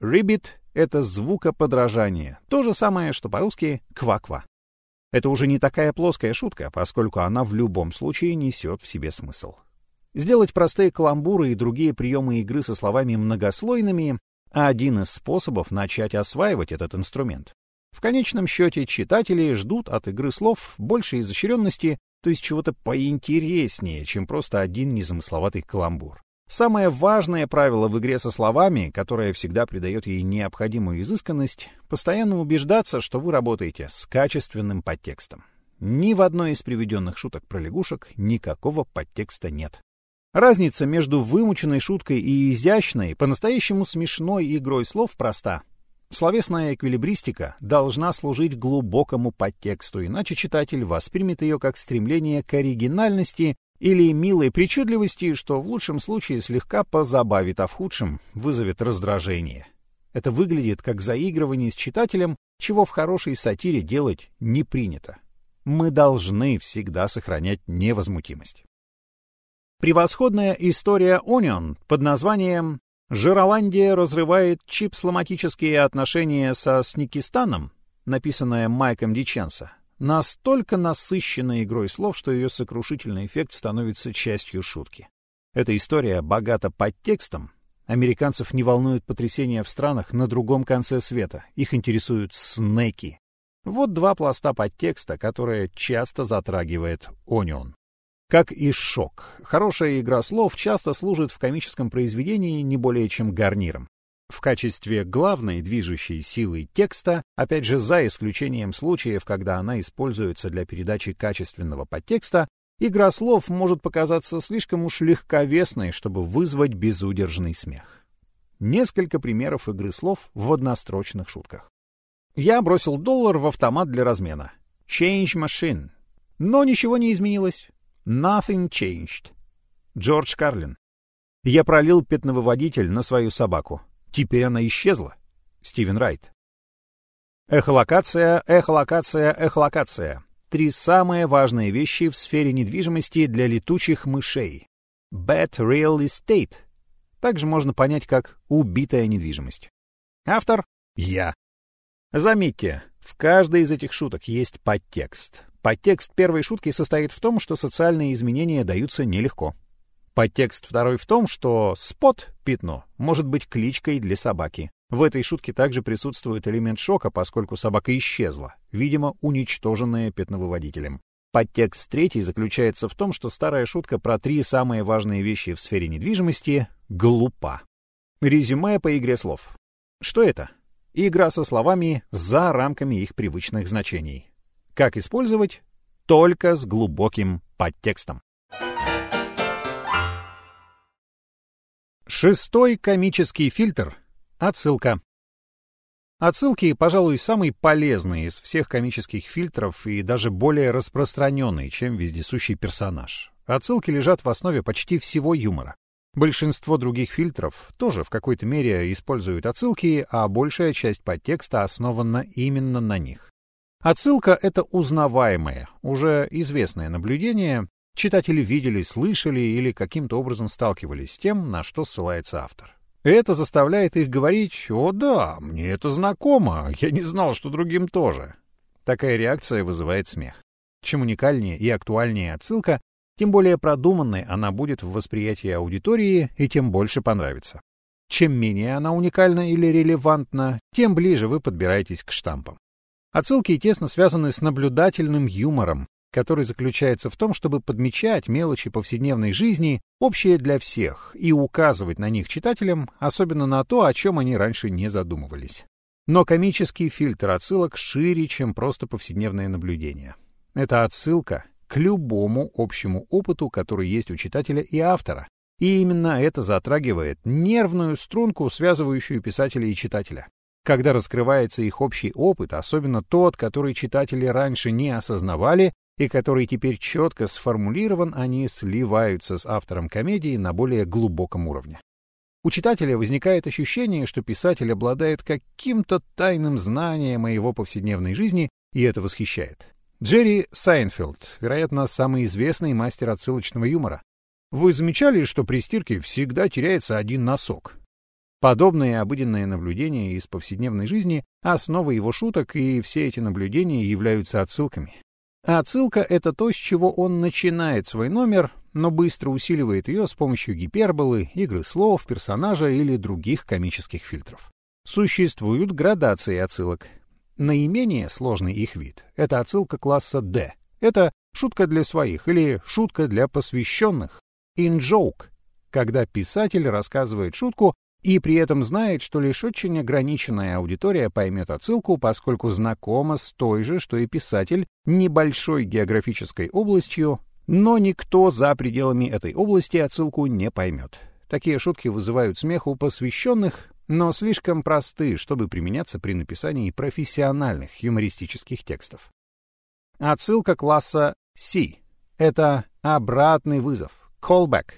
Ribbit — это звукоподражание, то же самое, что по-русски кваква. Это уже не такая плоская шутка, поскольку она в любом случае несет в себе смысл. Сделать простые каламбуры и другие приемы игры со словами многослойными — один из способов начать осваивать этот инструмент. В конечном счете читатели ждут от игры слов большей изощренности, то есть чего-то поинтереснее, чем просто один незамысловатый каламбур. Самое важное правило в игре со словами, которое всегда придает ей необходимую изысканность, постоянно убеждаться, что вы работаете с качественным подтекстом. Ни в одной из приведенных шуток про лягушек никакого подтекста нет. Разница между вымученной шуткой и изящной, по-настоящему смешной игрой слов проста. Словесная эквилибристика должна служить глубокому подтексту, иначе читатель воспримет ее как стремление к оригинальности или милой причудливости, что в лучшем случае слегка позабавит, а в худшем вызовет раздражение. Это выглядит как заигрывание с читателем, чего в хорошей сатире делать не принято. Мы должны всегда сохранять невозмутимость. Превосходная история Onion под названием «Жироландия разрывает чипсломатические отношения со Сникистаном», написанная Майком Диченса, настолько насыщена игрой слов, что ее сокрушительный эффект становится частью шутки. Эта история богата подтекстом. Американцев не волнуют потрясения в странах на другом конце света. Их интересуют снеки. Вот два пласта подтекста, которые часто затрагивает Onion. Как и шок. Хорошая игра слов часто служит в комическом произведении не более чем гарниром. В качестве главной движущей силы текста, опять же за исключением случаев, когда она используется для передачи качественного подтекста, игра слов может показаться слишком уж легковесной, чтобы вызвать безудержный смех. Несколько примеров игры слов в однострочных шутках. Я бросил доллар в автомат для размена. Change machine. Но ничего не изменилось. Nothing changed. Джордж Карлин. Я пролил пятновыводитель на свою собаку. Теперь она исчезла. Стивен Райт. Эхолокация, эхолокация, эхолокация. Три самые важные вещи в сфере недвижимости для летучих мышей. Bad real estate. Также можно понять как убитая недвижимость. Автор — я. Заметьте, в каждой из этих шуток есть подтекст. Подтекст первой шутки состоит в том, что социальные изменения даются нелегко. Подтекст второй в том, что спот, пятно, может быть кличкой для собаки. В этой шутке также присутствует элемент шока, поскольку собака исчезла, видимо, уничтоженная пятновыводителем. Подтекст третий заключается в том, что старая шутка про три самые важные вещи в сфере недвижимости глупа. Резюме по игре слов. Что это? Игра со словами за рамками их привычных значений. Как использовать? Только с глубоким подтекстом. Шестой комический фильтр — отсылка. Отсылки, пожалуй, самый полезный из всех комических фильтров и даже более распространенный, чем вездесущий персонаж. Отсылки лежат в основе почти всего юмора. Большинство других фильтров тоже в какой-то мере используют отсылки, а большая часть подтекста основана именно на них. Отсылка — это узнаваемое, уже известное наблюдение, читатели видели, слышали или каким-то образом сталкивались с тем, на что ссылается автор. Это заставляет их говорить «О да, мне это знакомо, я не знал, что другим тоже». Такая реакция вызывает смех. Чем уникальнее и актуальнее отсылка, тем более продуманной она будет в восприятии аудитории и тем больше понравится. Чем менее она уникальна или релевантна, тем ближе вы подбираетесь к штампам. Отсылки тесно связаны с наблюдательным юмором, который заключается в том, чтобы подмечать мелочи повседневной жизни, общие для всех, и указывать на них читателям, особенно на то, о чем они раньше не задумывались. Но комический фильтр отсылок шире, чем просто повседневное наблюдение. Это отсылка к любому общему опыту, который есть у читателя и автора. И именно это затрагивает нервную струнку, связывающую писателя и читателя. Когда раскрывается их общий опыт, особенно тот, который читатели раньше не осознавали, и который теперь четко сформулирован, они сливаются с автором комедии на более глубоком уровне. У читателя возникает ощущение, что писатель обладает каким-то тайным знанием о его повседневной жизни, и это восхищает. Джерри Сайнфилд, вероятно, самый известный мастер отсылочного юмора. Вы замечали, что при стирке всегда теряется один носок? Подобные обыденные наблюдения из повседневной жизни — основа его шуток, и все эти наблюдения являются отсылками. А отсылка — это то, с чего он начинает свой номер, но быстро усиливает ее с помощью гиперболы, игры слов, персонажа или других комических фильтров. Существуют градации отсылок. Наименее сложный их вид — это отсылка класса D. Это шутка для своих или шутка для посвященных. In-joke, когда писатель рассказывает шутку, и при этом знает, что лишь очень ограниченная аудитория поймет отсылку, поскольку знакома с той же, что и писатель, небольшой географической областью, но никто за пределами этой области отсылку не поймет. Такие шутки вызывают смех у посвященных, но слишком просты, чтобы применяться при написании профессиональных юмористических текстов. Отсылка класса C — это обратный вызов, callback,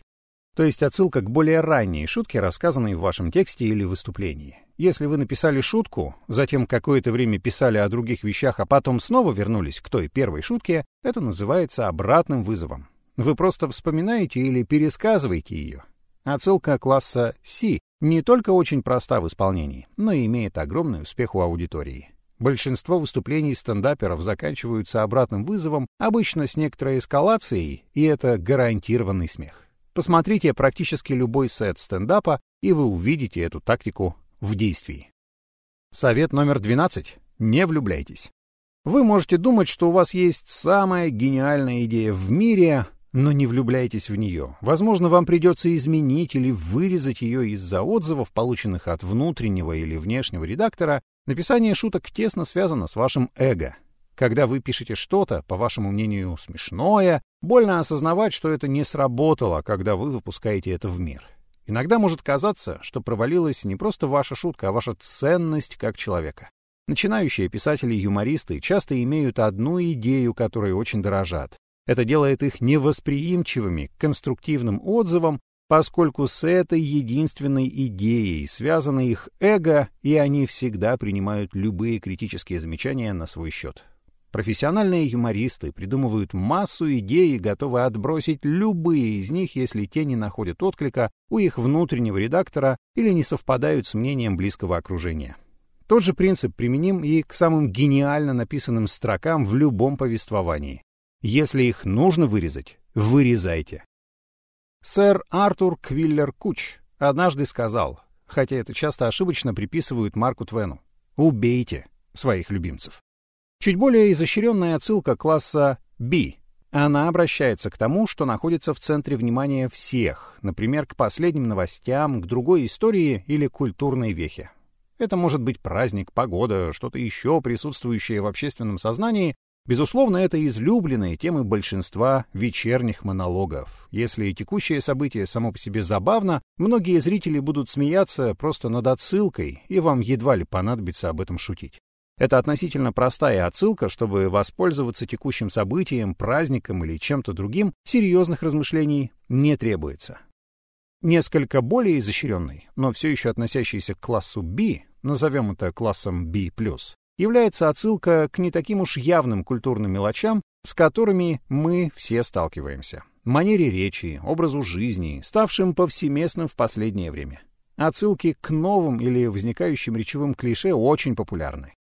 то есть отсылка к более ранней шутке, рассказанной в вашем тексте или выступлении. Если вы написали шутку, затем какое-то время писали о других вещах, а потом снова вернулись к той первой шутке, это называется обратным вызовом. Вы просто вспоминаете или пересказываете ее. Отсылка класса C не только очень проста в исполнении, но и имеет огромный успех у аудитории. Большинство выступлений стендаперов заканчиваются обратным вызовом, обычно с некоторой эскалацией, и это гарантированный смех. Посмотрите практически любой сет стендапа, и вы увидите эту тактику в действии. Совет номер 12. Не влюбляйтесь. Вы можете думать, что у вас есть самая гениальная идея в мире, но не влюбляйтесь в нее. Возможно, вам придется изменить или вырезать ее из-за отзывов, полученных от внутреннего или внешнего редактора. Написание шуток тесно связано с вашим эго. Когда вы пишете что-то, по вашему мнению, смешное, больно осознавать, что это не сработало, когда вы выпускаете это в мир. Иногда может казаться, что провалилась не просто ваша шутка, а ваша ценность как человека. Начинающие писатели и юмористы часто имеют одну идею, которой очень дорожат. Это делает их невосприимчивыми к конструктивным отзывам, поскольку с этой единственной идеей связано их эго, и они всегда принимают любые критические замечания на свой счет. Профессиональные юмористы придумывают массу идей и готовы отбросить любые из них, если те не находят отклика у их внутреннего редактора или не совпадают с мнением близкого окружения. Тот же принцип применим и к самым гениально написанным строкам в любом повествовании. Если их нужно вырезать, вырезайте. Сэр Артур Квиллер Куч однажды сказал, хотя это часто ошибочно приписывают Марку Твену, «Убейте своих любимцев». Чуть более изощренная отсылка класса B. Она обращается к тому, что находится в центре внимания всех, например, к последним новостям, к другой истории или культурной вехе. Это может быть праздник, погода, что-то еще присутствующее в общественном сознании. Безусловно, это излюбленные темы большинства вечерних монологов. Если текущее событие само по себе забавно, многие зрители будут смеяться просто над отсылкой, и вам едва ли понадобится об этом шутить. Это относительно простая отсылка, чтобы воспользоваться текущим событием, праздником или чем-то другим, серьезных размышлений не требуется. Несколько более изощренный, но все еще относящийся к классу B, назовем это классом B+, является отсылка к не таким уж явным культурным мелочам, с которыми мы все сталкиваемся. Манере речи, образу жизни, ставшим повсеместным в последнее время. Отсылки к новым или возникающим речевым клише очень популярны.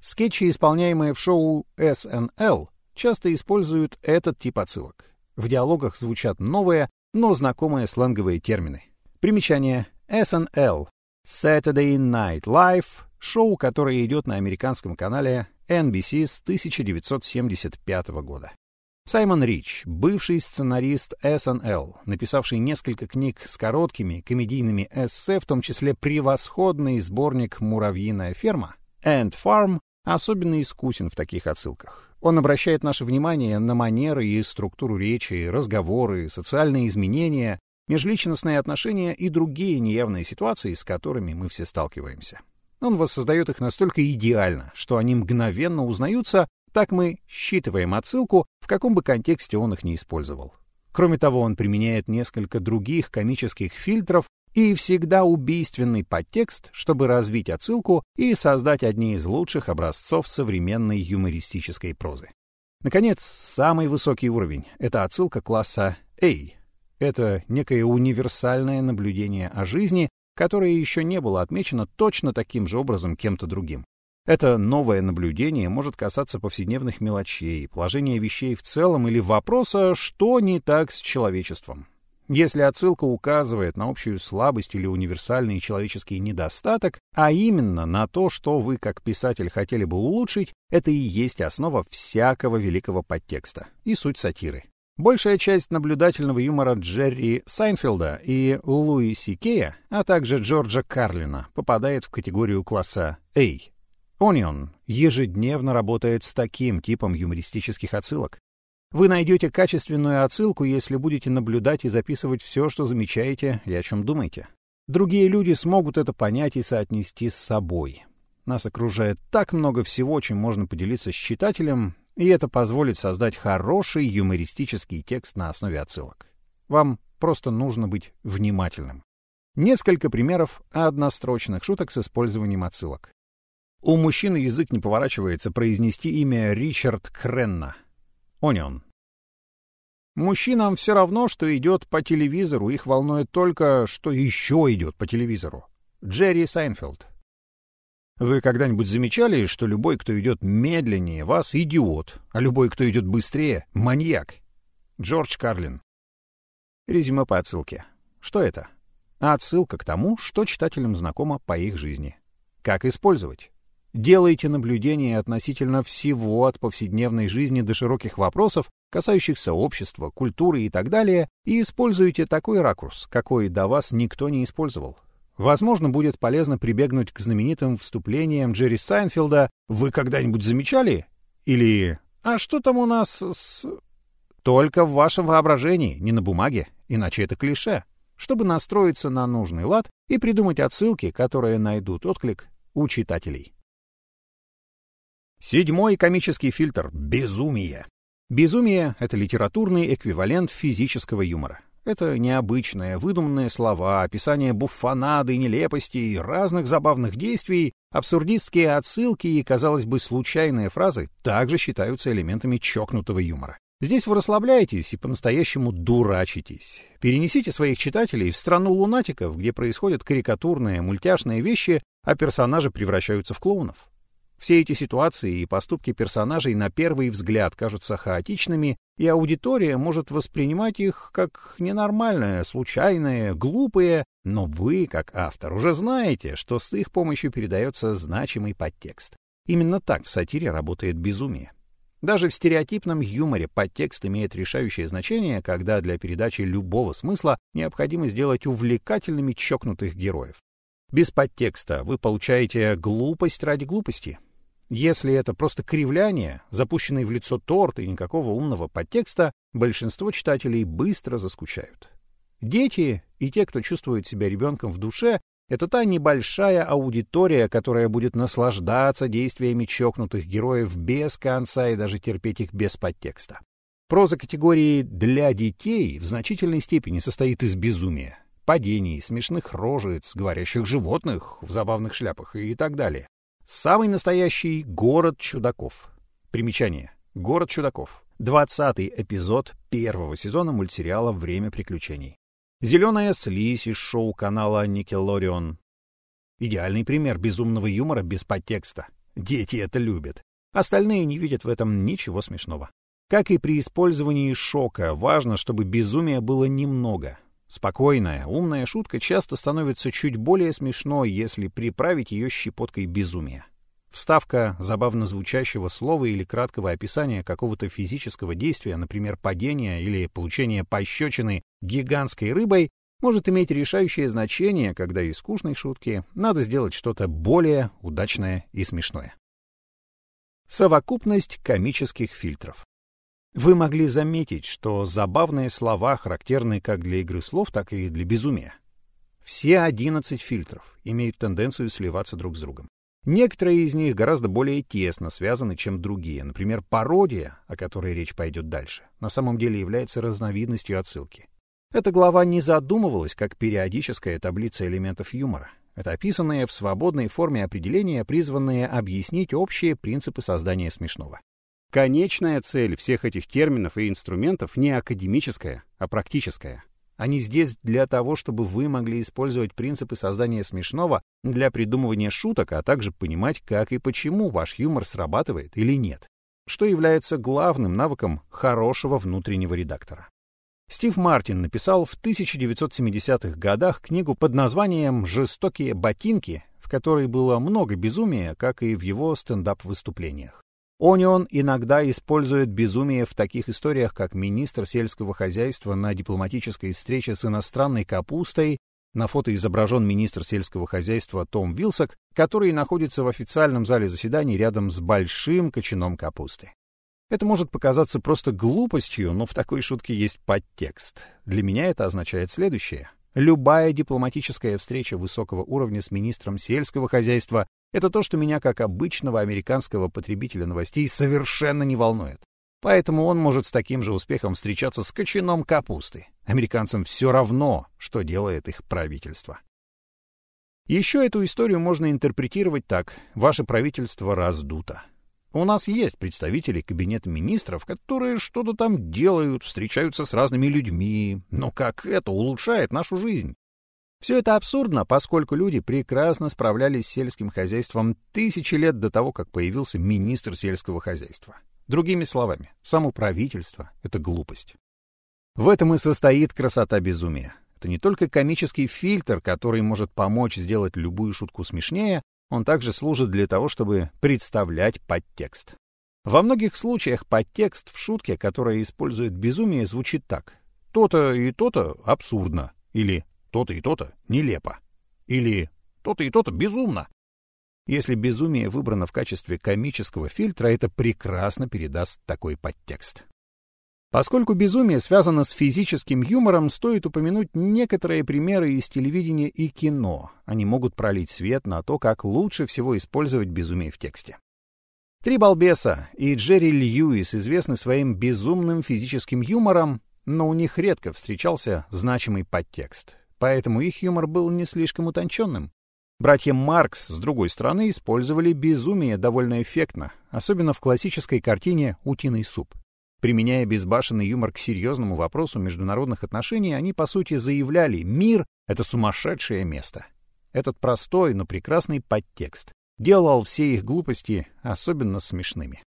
Скетчи, исполняемые в шоу SNL, часто используют этот тип отсылок. В диалогах звучат новые, но знакомые сленговые термины. Примечание SNL — Saturday Night Live — шоу, которое идет на американском канале NBC с 1975 года. Саймон Рич, бывший сценарист SNL, написавший несколько книг с короткими комедийными эссе, в том числе превосходный сборник «Муравьиная ферма» and Farm, особенно искусен в таких отсылках. Он обращает наше внимание на манеры и структуру речи, разговоры, социальные изменения, межличностные отношения и другие неявные ситуации, с которыми мы все сталкиваемся. Он воссоздает их настолько идеально, что они мгновенно узнаются, так мы считываем отсылку, в каком бы контексте он их не использовал. Кроме того, он применяет несколько других комических фильтров, и всегда убийственный подтекст, чтобы развить отсылку и создать одни из лучших образцов современной юмористической прозы. Наконец, самый высокий уровень — это отсылка класса A. Это некое универсальное наблюдение о жизни, которое еще не было отмечено точно таким же образом кем-то другим. Это новое наблюдение может касаться повседневных мелочей, положения вещей в целом или вопроса, что не так с человечеством. Если отсылка указывает на общую слабость или универсальный человеческий недостаток, а именно на то, что вы как писатель хотели бы улучшить, это и есть основа всякого великого подтекста и суть сатиры. Большая часть наблюдательного юмора Джерри Сайнфилда и Луи Си Кея, а также Джорджа Карлина, попадает в категорию класса A. Onion ежедневно работает с таким типом юмористических отсылок. Вы найдете качественную отсылку, если будете наблюдать и записывать все, что замечаете и о чем думаете. Другие люди смогут это понять и соотнести с собой. Нас окружает так много всего, чем можно поделиться с читателем, и это позволит создать хороший юмористический текст на основе отсылок. Вам просто нужно быть внимательным. Несколько примеров однострочных шуток с использованием отсылок. У мужчины язык не поворачивается произнести имя Ричард Кренна — Onion. Мужчинам все равно, что идет по телевизору, их волнует только, что еще идет по телевизору. Джерри Сайнфилд. Вы когда-нибудь замечали, что любой, кто идет медленнее вас, идиот, а любой, кто идет быстрее, маньяк? Джордж Карлин. Резюме по отсылке. Что это? Отсылка к тому, что читателям знакомо по их жизни. Как использовать? Делайте наблюдения относительно всего от повседневной жизни до широких вопросов, касающихся общества, культуры и так далее, и используйте такой ракурс, какой до вас никто не использовал. Возможно, будет полезно прибегнуть к знаменитым вступлениям Джерри Сайнфилда «Вы когда-нибудь замечали?» или «А что там у нас с...» Только в вашем воображении, не на бумаге, иначе это клише, чтобы настроиться на нужный лад и придумать отсылки, которые найдут отклик у читателей. Седьмой комический фильтр — безумие. Безумие — это литературный эквивалент физического юмора. Это необычные, выдуманные слова, описание буфонады, нелепостей, разных забавных действий, абсурдистские отсылки и, казалось бы, случайные фразы также считаются элементами чокнутого юмора. Здесь вы расслабляетесь и по-настоящему дурачитесь. Перенесите своих читателей в страну лунатиков, где происходят карикатурные, мультяшные вещи, а персонажи превращаются в клоунов. Все эти ситуации и поступки персонажей на первый взгляд кажутся хаотичными, и аудитория может воспринимать их как ненормальное, случайное, глупые, но вы, как автор, уже знаете, что с их помощью передается значимый подтекст. Именно так в сатире работает безумие. Даже в стереотипном юморе подтекст имеет решающее значение, когда для передачи любого смысла необходимо сделать увлекательными чокнутых героев. Без подтекста вы получаете глупость ради глупости. Если это просто кривляние, запущенный в лицо торт и никакого умного подтекста, большинство читателей быстро заскучают. Дети и те, кто чувствует себя ребенком в душе, это та небольшая аудитория, которая будет наслаждаться действиями чокнутых героев без конца и даже терпеть их без подтекста. Проза категории «для детей» в значительной степени состоит из безумия падений, смешных рожиц, говорящих животных в забавных шляпах и так далее. Самый настоящий город чудаков. Примечание. Город чудаков. Двадцатый эпизод первого сезона мультсериала «Время приключений». Зеленая слизь из шоу канала Nickelodeon. Идеальный пример безумного юмора без подтекста. Дети это любят. Остальные не видят в этом ничего смешного. Как и при использовании шока, важно, чтобы безумия было немного, Спокойная, умная шутка часто становится чуть более смешной, если приправить ее щепоткой безумия. Вставка забавно звучащего слова или краткого описания какого-то физического действия, например, падения или получения пощечины гигантской рыбой, может иметь решающее значение, когда из скучной шутки надо сделать что-то более удачное и смешное. Совокупность комических фильтров. Вы могли заметить, что забавные слова характерны как для игры слов, так и для безумия. Все 11 фильтров имеют тенденцию сливаться друг с другом. Некоторые из них гораздо более тесно связаны, чем другие. Например, пародия, о которой речь пойдет дальше, на самом деле является разновидностью отсылки. Эта глава не задумывалась как периодическая таблица элементов юмора. Это описанные в свободной форме определения, призванные объяснить общие принципы создания смешного. Конечная цель всех этих терминов и инструментов не академическая, а практическая. Они здесь для того, чтобы вы могли использовать принципы создания смешного для придумывания шуток, а также понимать, как и почему ваш юмор срабатывает или нет, что является главным навыком хорошего внутреннего редактора. Стив Мартин написал в 1970-х годах книгу под названием «Жестокие ботинки», в которой было много безумия, как и в его стендап-выступлениях. Онион иногда использует безумие в таких историях, как министр сельского хозяйства на дипломатической встрече с иностранной капустой, на фото изображен министр сельского хозяйства Том Вилсак, который находится в официальном зале заседаний рядом с большим кочаном капусты. Это может показаться просто глупостью, но в такой шутке есть подтекст. Для меня это означает следующее. Любая дипломатическая встреча высокого уровня с министром сельского хозяйства это то, что меня, как обычного американского потребителя новостей, совершенно не волнует. Поэтому он может с таким же успехом встречаться с кочаном капусты. Американцам все равно, что делает их правительство. Еще эту историю можно интерпретировать так. Ваше правительство раздуто. У нас есть представители кабинета министров, которые что-то там делают, встречаются с разными людьми. Но как это улучшает нашу жизнь? Все это абсурдно, поскольку люди прекрасно справлялись с сельским хозяйством тысячи лет до того, как появился министр сельского хозяйства. Другими словами, само правительство — это глупость. В этом и состоит красота безумия. Это не только комический фильтр, который может помочь сделать любую шутку смешнее, он также служит для того, чтобы представлять подтекст. Во многих случаях подтекст в шутке, которая использует безумие, звучит так. То-то и то-то абсурдно. Или то-то и то-то нелепо. Или то-то и то-то безумно. Если безумие выбрано в качестве комического фильтра, это прекрасно передаст такой подтекст. Поскольку безумие связано с физическим юмором, стоит упомянуть некоторые примеры из телевидения и кино. Они могут пролить свет на то, как лучше всего использовать безумие в тексте. Три балбеса и Джерри Льюис известны своим безумным физическим юмором, но у них редко встречался значимый подтекст поэтому их юмор был не слишком утонченным. Братья Маркс, с другой стороны, использовали безумие довольно эффектно, особенно в классической картине «Утиный суп». Применяя безбашенный юмор к серьезному вопросу международных отношений, они, по сути, заявляли «мир — это сумасшедшее место». Этот простой, но прекрасный подтекст делал все их глупости особенно смешными.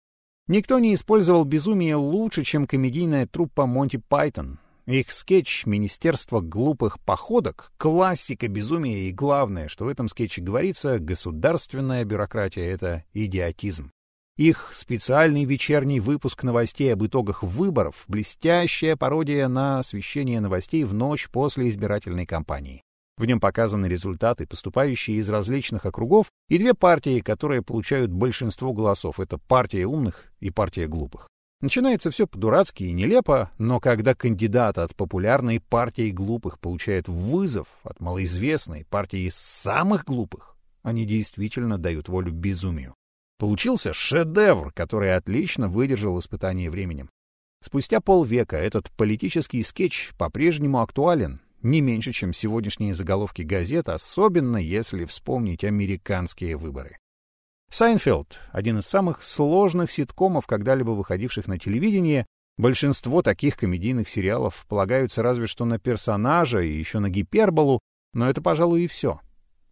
Никто не использовал безумие лучше, чем комедийная труппа Монти Пайтон, их скетч «Министерство глупых походок» — классика безумия, и главное, что в этом скетче говорится, государственная бюрократия — это идиотизм. Их специальный вечерний выпуск новостей об итогах выборов — блестящая пародия на освещение новостей в ночь после избирательной кампании. В нем показаны результаты, поступающие из различных округов, и две партии, которые получают большинство голосов. Это партия умных и партия глупых. Начинается все по-дурацки и нелепо, но когда кандидат от популярной партии глупых получает вызов от малоизвестной партии самых глупых, они действительно дают волю безумию. Получился шедевр, который отлично выдержал испытание временем. Спустя полвека этот политический скетч по-прежнему актуален, не меньше, чем сегодняшние заголовки газет, особенно если вспомнить американские выборы. «Сайнфелд» — один из самых сложных ситкомов, когда-либо выходивших на телевидении. Большинство таких комедийных сериалов полагаются разве что на персонажа и еще на гиперболу, но это, пожалуй, и все.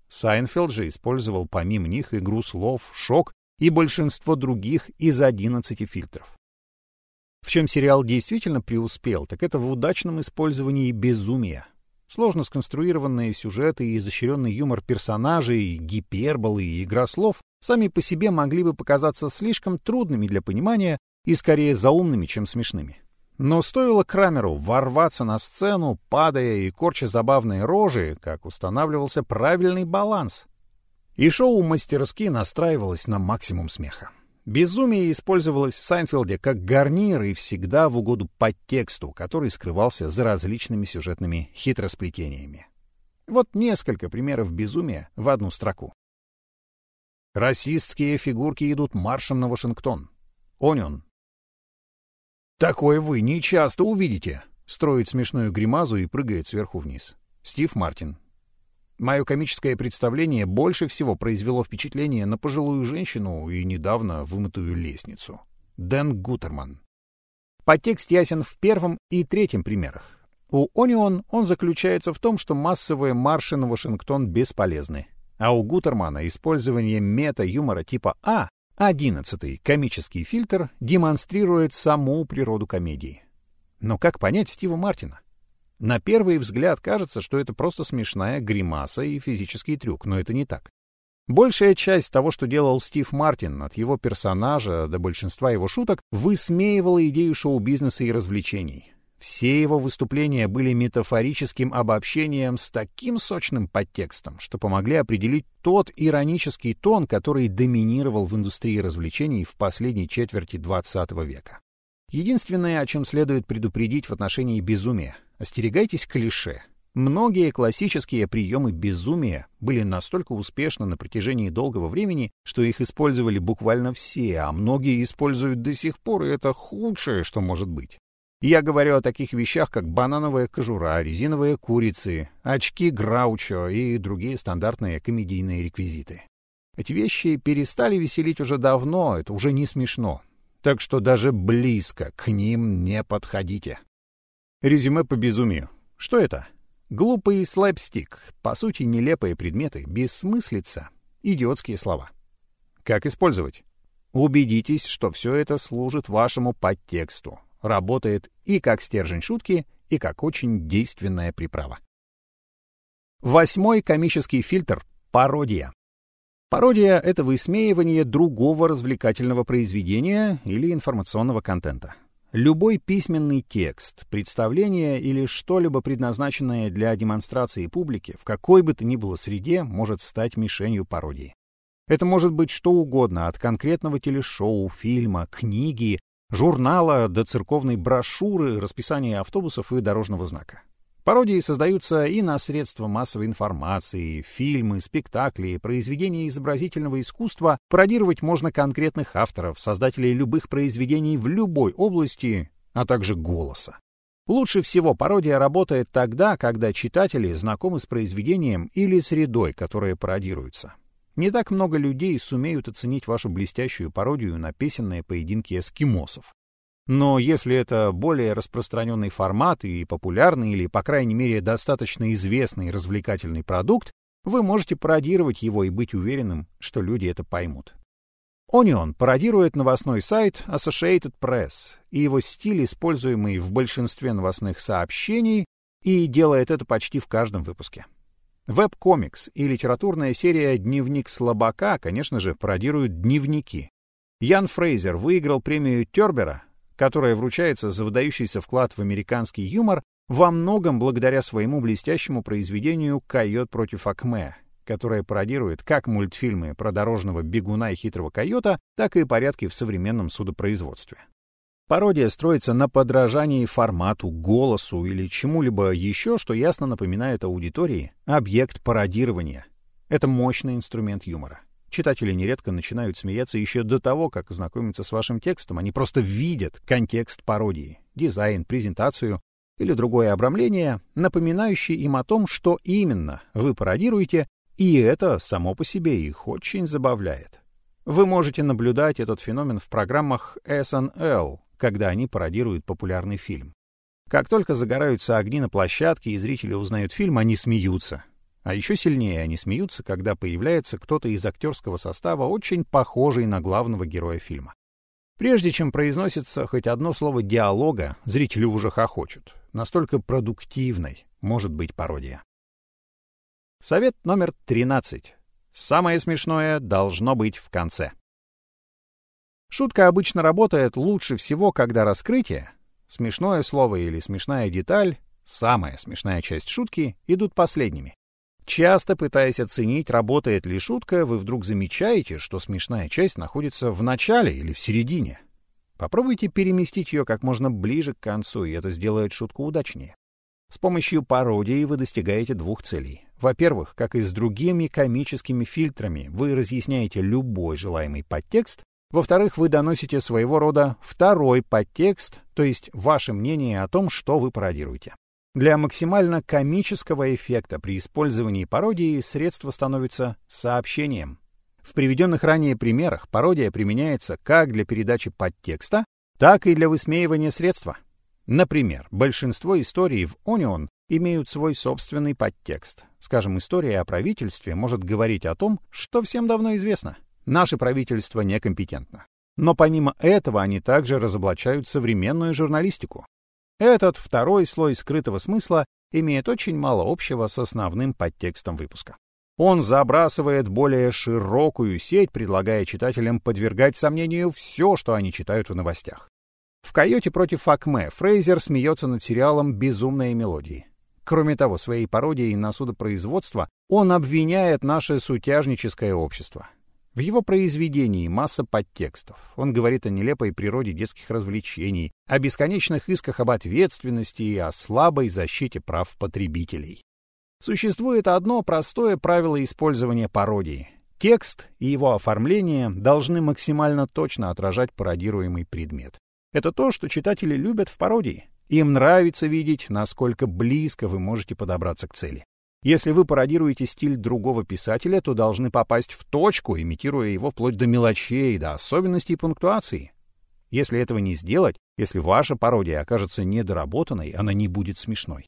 Сайнфелд же использовал помимо них игру слов, шок и большинство других из 11 фильтров. В чем сериал действительно преуспел, так это в удачном использовании безумия. Сложно сконструированные сюжеты и изощренный юмор персонажей, гиперболы и игра слов сами по себе могли бы показаться слишком трудными для понимания и скорее заумными, чем смешными. Но стоило Крамеру ворваться на сцену, падая и корча забавные рожи, как устанавливался правильный баланс. И шоу мастерски настраивалось на максимум смеха. Безумие использовалось в Сайнфилде как гарнир и всегда в угоду подтексту, который скрывался за различными сюжетными хитросплетениями. Вот несколько примеров безумия в одну строку. Расистские фигурки идут маршем на Вашингтон. Онион. Такое вы не часто увидите. Строит смешную гримазу и прыгает сверху вниз. Стив Мартин. Мое комическое представление больше всего произвело впечатление на пожилую женщину и недавно вымытую лестницу. Дэн Гутерман. Подтекст ясен в первом и третьем примерах. У Онион он заключается в том, что массовые марши на Вашингтон бесполезны. А у Гутермана использование мета-юмора типа А, одиннадцатый комический фильтр, демонстрирует саму природу комедии. Но как понять Стива Мартина? На первый взгляд кажется, что это просто смешная гримаса и физический трюк, но это не так. Большая часть того, что делал Стив Мартин, от его персонажа до большинства его шуток, высмеивала идею шоу-бизнеса и развлечений. Все его выступления были метафорическим обобщением с таким сочным подтекстом, что помогли определить тот иронический тон, который доминировал в индустрии развлечений в последней четверти XX века. Единственное, о чем следует предупредить в отношении безумия — остерегайтесь клише. Многие классические приемы безумия были настолько успешны на протяжении долгого времени, что их использовали буквально все, а многие используют до сих пор, и это худшее, что может быть. Я говорю о таких вещах, как банановая кожура, резиновые курицы, очки Граучо и другие стандартные комедийные реквизиты. Эти вещи перестали веселить уже давно, это уже не смешно так что даже близко к ним не подходите. Резюме по безумию. Что это? Глупый слэпстик, по сути нелепые предметы, бессмыслица, идиотские слова. Как использовать? Убедитесь, что все это служит вашему подтексту, работает и как стержень шутки, и как очень действенная приправа. Восьмой комический фильтр — пародия. Пародия — это высмеивание другого развлекательного произведения или информационного контента. Любой письменный текст, представление или что-либо предназначенное для демонстрации публике в какой бы то ни было среде может стать мишенью пародии. Это может быть что угодно, от конкретного телешоу, фильма, книги, журнала до церковной брошюры, расписания автобусов и дорожного знака. Пародии создаются и на средства массовой информации, фильмы, спектакли, произведения изобразительного искусства. Пародировать можно конкретных авторов, создателей любых произведений в любой области, а также голоса. Лучше всего пародия работает тогда, когда читатели знакомы с произведением или средой, которая пародируется. Не так много людей сумеют оценить вашу блестящую пародию на песенные поединки эскимосов. Но если это более распространенный формат и популярный или, по крайней мере, достаточно известный развлекательный продукт, вы можете пародировать его и быть уверенным, что люди это поймут. Onion пародирует новостной сайт Associated Press и его стиль, используемый в большинстве новостных сообщений, и делает это почти в каждом выпуске. Веб-комикс и литературная серия «Дневник слабака», конечно же, пародируют дневники. Ян Фрейзер выиграл премию Тербера которая вручается за выдающийся вклад в американский юмор Во многом благодаря своему блестящему произведению «Койот против Акме», которое пародирует как мультфильмы про дорожного бегуна и хитрого койота, так и порядки в современном судопроизводстве. Пародия строится на подражании формату, голосу или чему-либо еще, что ясно напоминает аудитории объект пародирования. Это мощный инструмент юмора. Читатели нередко начинают смеяться еще до того, как знакомиться с вашим текстом. Они просто видят контекст пародии, дизайн, презентацию или другое обрамление, напоминающее им о том, что именно вы пародируете, и это само по себе их очень забавляет. Вы можете наблюдать этот феномен в программах SNL, когда они пародируют популярный фильм. Как только загораются огни на площадке и зрители узнают фильм, они смеются. А еще сильнее они смеются, когда появляется кто-то из актерского состава, очень похожий на главного героя фильма. Прежде чем произносится хоть одно слово диалога, зрители уже хохочут. Настолько продуктивной может быть пародия. Совет номер 13. Самое смешное должно быть в конце. Шутка обычно работает лучше всего, когда раскрытие, смешное слово или смешная деталь, самая смешная часть шутки, идут последними. Часто, пытаясь оценить, работает ли шутка, вы вдруг замечаете, что смешная часть находится в начале или в середине. Попробуйте переместить ее как можно ближе к концу, и это сделает шутку удачнее. С помощью пародии вы достигаете двух целей. Во-первых, как и с другими комическими фильтрами, вы разъясняете любой желаемый подтекст. Во-вторых, вы доносите своего рода второй подтекст, то есть ваше мнение о том, что вы пародируете. Для максимально комического эффекта при использовании пародии средство становится сообщением. В приведенных ранее примерах пародия применяется как для передачи подтекста, так и для высмеивания средства. Например, большинство историй в Onion имеют свой собственный подтекст. Скажем, история о правительстве может говорить о том, что всем давно известно. Наше правительство некомпетентно. Но помимо этого они также разоблачают современную журналистику. Этот второй слой скрытого смысла имеет очень мало общего с основным подтекстом выпуска. Он забрасывает более широкую сеть, предлагая читателям подвергать сомнению все, что они читают в новостях. В «Койоте против Акме» Фрейзер смеется над сериалом «Безумные мелодии». Кроме того, своей пародией на судопроизводство он обвиняет наше сутяжническое общество. В его произведении масса подтекстов. Он говорит о нелепой природе детских развлечений, о бесконечных исках об ответственности и о слабой защите прав потребителей. Существует одно простое правило использования пародии. Текст и его оформление должны максимально точно отражать пародируемый предмет. Это то, что читатели любят в пародии. Им нравится видеть, насколько близко вы можете подобраться к цели. Если вы пародируете стиль другого писателя, то должны попасть в точку, имитируя его вплоть до мелочей, до особенностей пунктуации. Если этого не сделать, если ваша пародия окажется недоработанной, она не будет смешной.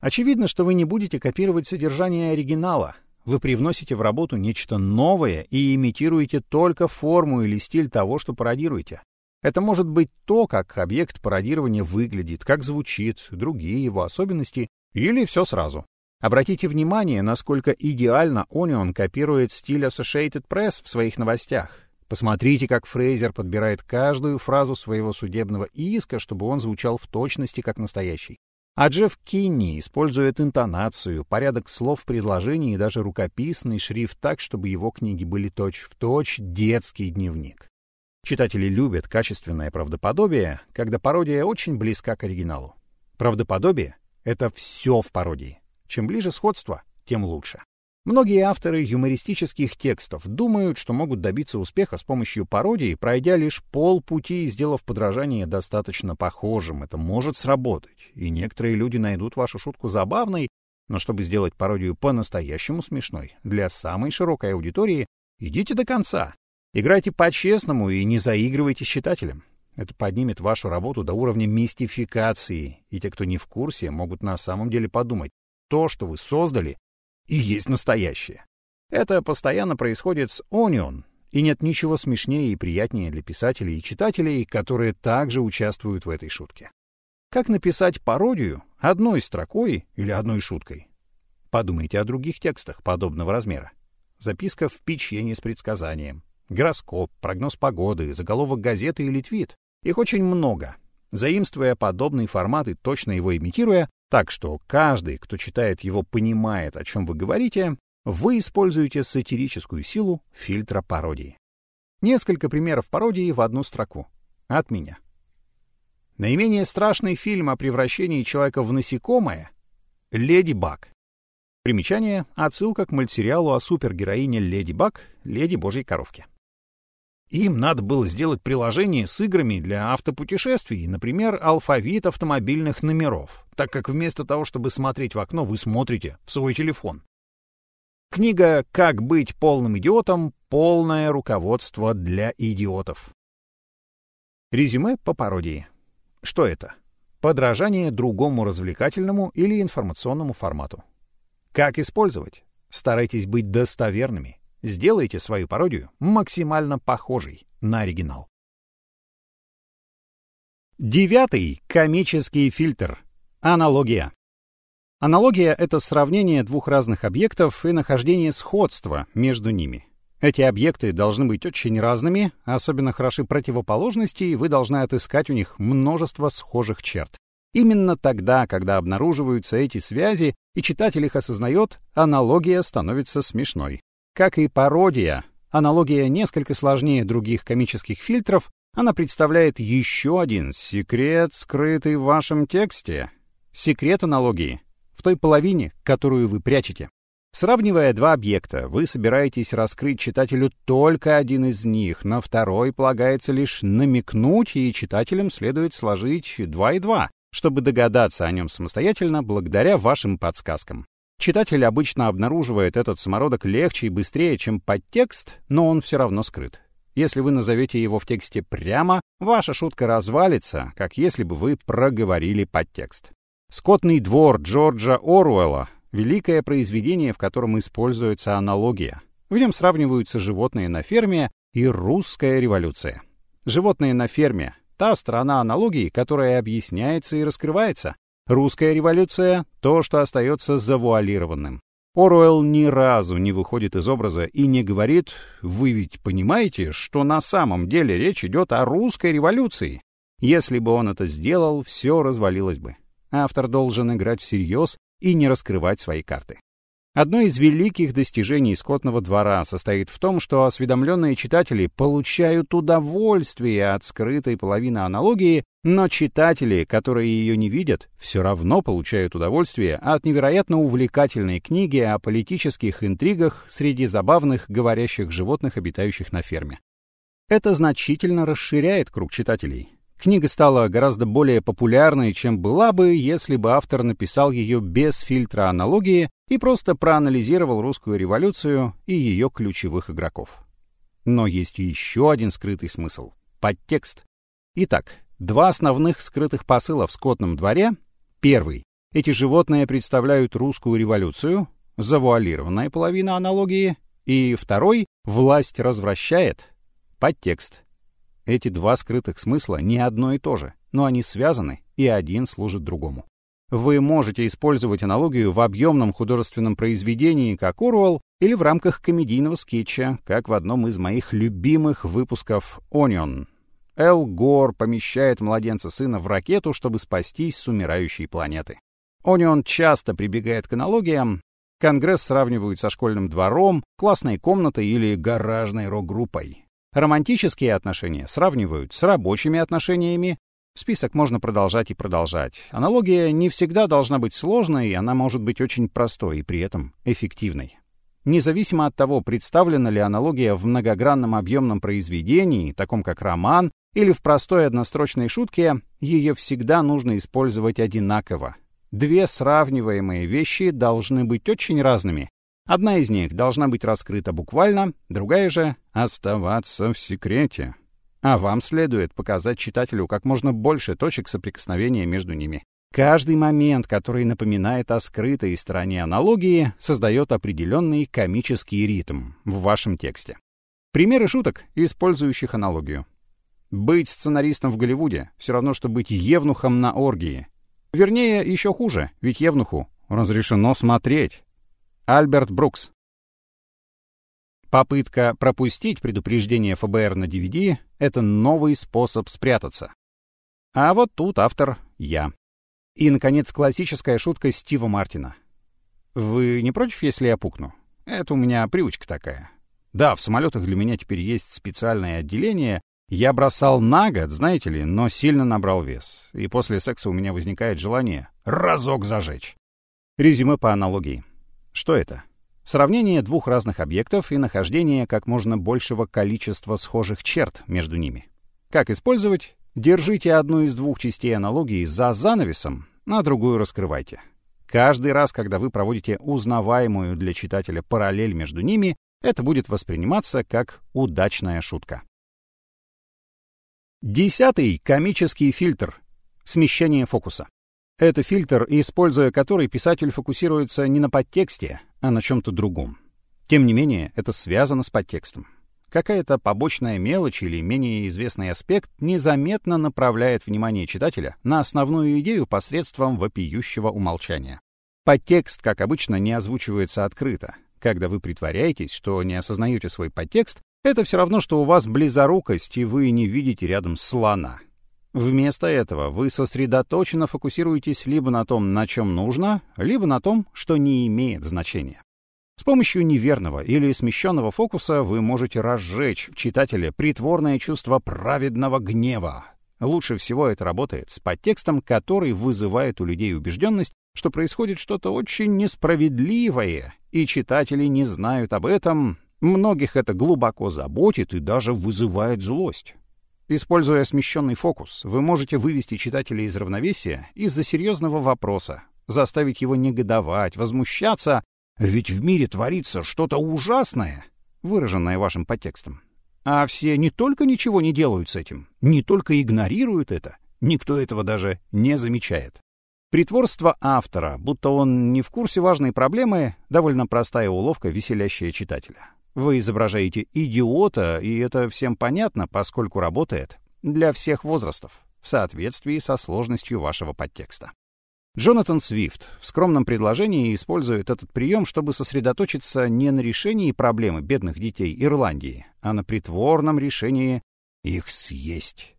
Очевидно, что вы не будете копировать содержание оригинала. Вы привносите в работу нечто новое и имитируете только форму или стиль того, что пародируете. Это может быть то, как объект пародирования выглядит, как звучит, другие его особенности, или все сразу. Обратите внимание, насколько идеально Onion копирует стиль Associated Press в своих новостях. Посмотрите, как Фрейзер подбирает каждую фразу своего судебного иска, чтобы он звучал в точности как настоящий. А Джефф Кинни использует интонацию, порядок слов в предложении и даже рукописный шрифт так, чтобы его книги были точь-в-точь точь детский дневник. Читатели любят качественное правдоподобие, когда пародия очень близка к оригиналу. Правдоподобие — это все в пародии. Чем ближе сходство, тем лучше. Многие авторы юмористических текстов думают, что могут добиться успеха с помощью пародии, пройдя лишь полпути и сделав подражание достаточно похожим. Это может сработать, и некоторые люди найдут вашу шутку забавной, но чтобы сделать пародию по-настоящему смешной, для самой широкой аудитории, идите до конца. Играйте по-честному и не заигрывайте с читателем. Это поднимет вашу работу до уровня мистификации, и те, кто не в курсе, могут на самом деле подумать, то, что вы создали, и есть настоящее. Это постоянно происходит с Onion, и нет ничего смешнее и приятнее для писателей и читателей, которые также участвуют в этой шутке. Как написать пародию одной строкой или одной шуткой? Подумайте о других текстах подобного размера. Записка в печенье с предсказанием, гороскоп, прогноз погоды, заголовок газеты или твит. Их очень много. Заимствуя подобный формат и точно его имитируя, Так что каждый, кто читает его, понимает, о чем вы говорите, вы используете сатирическую силу фильтра пародии. Несколько примеров пародии в одну строку. От меня. Наименее страшный фильм о превращении человека в насекомое — «Леди Баг». Примечание — отсылка к мультсериалу о супергероине Леди Баг, Леди Божьей коровки. Им надо было сделать приложение с играми для автопутешествий, например, алфавит автомобильных номеров, так как вместо того, чтобы смотреть в окно, вы смотрите в свой телефон. Книга «Как быть полным идиотом. Полное руководство для идиотов». Резюме по пародии. Что это? Подражание другому развлекательному или информационному формату. Как использовать? Старайтесь быть достоверными. Сделайте свою пародию максимально похожей на оригинал. Девятый комический фильтр. Аналогия. Аналогия — это сравнение двух разных объектов и нахождение сходства между ними. Эти объекты должны быть очень разными, особенно хороши противоположности, и вы должны отыскать у них множество схожих черт. Именно тогда, когда обнаруживаются эти связи, и читатель их осознает, аналогия становится смешной. Как и пародия, аналогия несколько сложнее других комических фильтров, она представляет еще один секрет, скрытый в вашем тексте. Секрет аналогии в той половине, которую вы прячете. Сравнивая два объекта, вы собираетесь раскрыть читателю только один из них, на второй полагается лишь намекнуть, и читателям следует сложить два и два, чтобы догадаться о нем самостоятельно благодаря вашим подсказкам. Читатель обычно обнаруживает этот самородок легче и быстрее, чем подтекст, но он все равно скрыт. Если вы назовете его в тексте прямо, ваша шутка развалится, как если бы вы проговорили подтекст. «Скотный двор» Джорджа Оруэлла — великое произведение, в котором используется аналогия. В нем сравниваются животные на ферме и русская революция. Животные на ферме — та сторона аналогии, которая объясняется и раскрывается. Русская революция — то, что остается завуалированным. Оруэлл ни разу не выходит из образа и не говорит «Вы ведь понимаете, что на самом деле речь идет о русской революции?» Если бы он это сделал, все развалилось бы автор должен играть всерьез и не раскрывать свои карты. Одно из великих достижений скотного двора состоит в том, что осведомленные читатели получают удовольствие от скрытой половины аналогии, но читатели, которые ее не видят, все равно получают удовольствие от невероятно увлекательной книги о политических интригах среди забавных говорящих животных, обитающих на ферме. Это значительно расширяет круг читателей. Книга стала гораздо более популярной, чем была бы, если бы автор написал ее без фильтра аналогии и просто проанализировал русскую революцию и ее ключевых игроков. Но есть еще один скрытый смысл — подтекст. Итак, два основных скрытых посыла в скотном дворе. Первый — эти животные представляют русскую революцию, завуалированная половина аналогии. И второй — власть развращает, подтекст — эти два скрытых смысла не одно и то же, но они связаны, и один служит другому. Вы можете использовать аналогию в объемном художественном произведении, как Оруэлл, или в рамках комедийного скетча, как в одном из моих любимых выпусков «Онион». Эл Гор помещает младенца сына в ракету, чтобы спастись с умирающей планеты. Онион часто прибегает к аналогиям. Конгресс сравнивают со школьным двором, классной комнатой или гаражной рок-группой. Романтические отношения сравнивают с рабочими отношениями. Список можно продолжать и продолжать. Аналогия не всегда должна быть сложной, она может быть очень простой и при этом эффективной. Независимо от того, представлена ли аналогия в многогранном объемном произведении, таком как роман, или в простой однострочной шутке, ее всегда нужно использовать одинаково. Две сравниваемые вещи должны быть очень разными, Одна из них должна быть раскрыта буквально, другая же — оставаться в секрете. А вам следует показать читателю как можно больше точек соприкосновения между ними. Каждый момент, который напоминает о скрытой стороне аналогии, создает определенный комический ритм в вашем тексте. Примеры шуток, использующих аналогию. Быть сценаристом в Голливуде — все равно, что быть евнухом на оргии. Вернее, еще хуже, ведь евнуху разрешено смотреть. Альберт Брукс. Попытка пропустить предупреждение ФБР на DVD — это новый способ спрятаться. А вот тут автор — я. И, наконец, классическая шутка Стива Мартина. «Вы не против, если я пукну? Это у меня привычка такая. Да, в самолетах для меня теперь есть специальное отделение. Я бросал на год, знаете ли, но сильно набрал вес. И после секса у меня возникает желание разок зажечь». Резюме по аналогии. Что это? Сравнение двух разных объектов и нахождение как можно большего количества схожих черт между ними. Как использовать? Держите одну из двух частей аналогии за занавесом, а другую раскрывайте. Каждый раз, когда вы проводите узнаваемую для читателя параллель между ними, это будет восприниматься как удачная шутка. Десятый комический фильтр — смещение фокуса. Это фильтр, используя который писатель фокусируется не на подтексте, а на чем-то другом. Тем не менее, это связано с подтекстом. Какая-то побочная мелочь или менее известный аспект незаметно направляет внимание читателя на основную идею посредством вопиющего умолчания. Подтекст, как обычно, не озвучивается открыто. Когда вы притворяетесь, что не осознаете свой подтекст, это все равно, что у вас близорукость, и вы не видите рядом слона. Вместо этого вы сосредоточенно фокусируетесь либо на том, на чем нужно, либо на том, что не имеет значения. С помощью неверного или смещенного фокуса вы можете разжечь в читателе притворное чувство праведного гнева. Лучше всего это работает с подтекстом, который вызывает у людей убежденность, что происходит что-то очень несправедливое, и читатели не знают об этом. Многих это глубоко заботит и даже вызывает злость. Используя смещенный фокус, вы можете вывести читателя из равновесия из-за серьезного вопроса, заставить его негодовать, возмущаться ведь в мире творится что-то ужасное, выраженное вашим подтекстом. А все не только ничего не делают с этим, не только игнорируют это, никто этого даже не замечает. Притворство автора, будто он не в курсе важной проблемы, довольно простая уловка, веселящая читателя. Вы изображаете идиота, и это всем понятно, поскольку работает для всех возрастов, в соответствии со сложностью вашего подтекста. Джонатан Свифт в скромном предложении использует этот прием, чтобы сосредоточиться не на решении проблемы бедных детей Ирландии, а на притворном решении их съесть.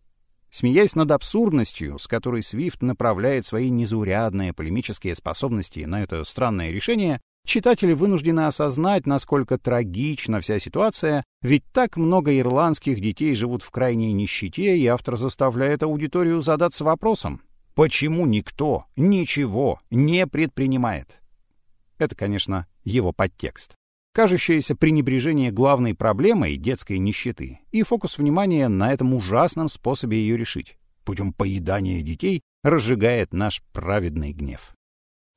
Смеясь над абсурдностью, с которой Свифт направляет свои незаурядные полемические способности на это странное решение, читатели вынуждены осознать, насколько трагична вся ситуация, ведь так много ирландских детей живут в крайней нищете, и автор заставляет аудиторию задаться вопросом, Почему никто ничего не предпринимает? Это, конечно, его подтекст. Кажущееся пренебрежение главной проблемой детской нищеты и фокус внимания на этом ужасном способе ее решить путем поедания детей разжигает наш праведный гнев.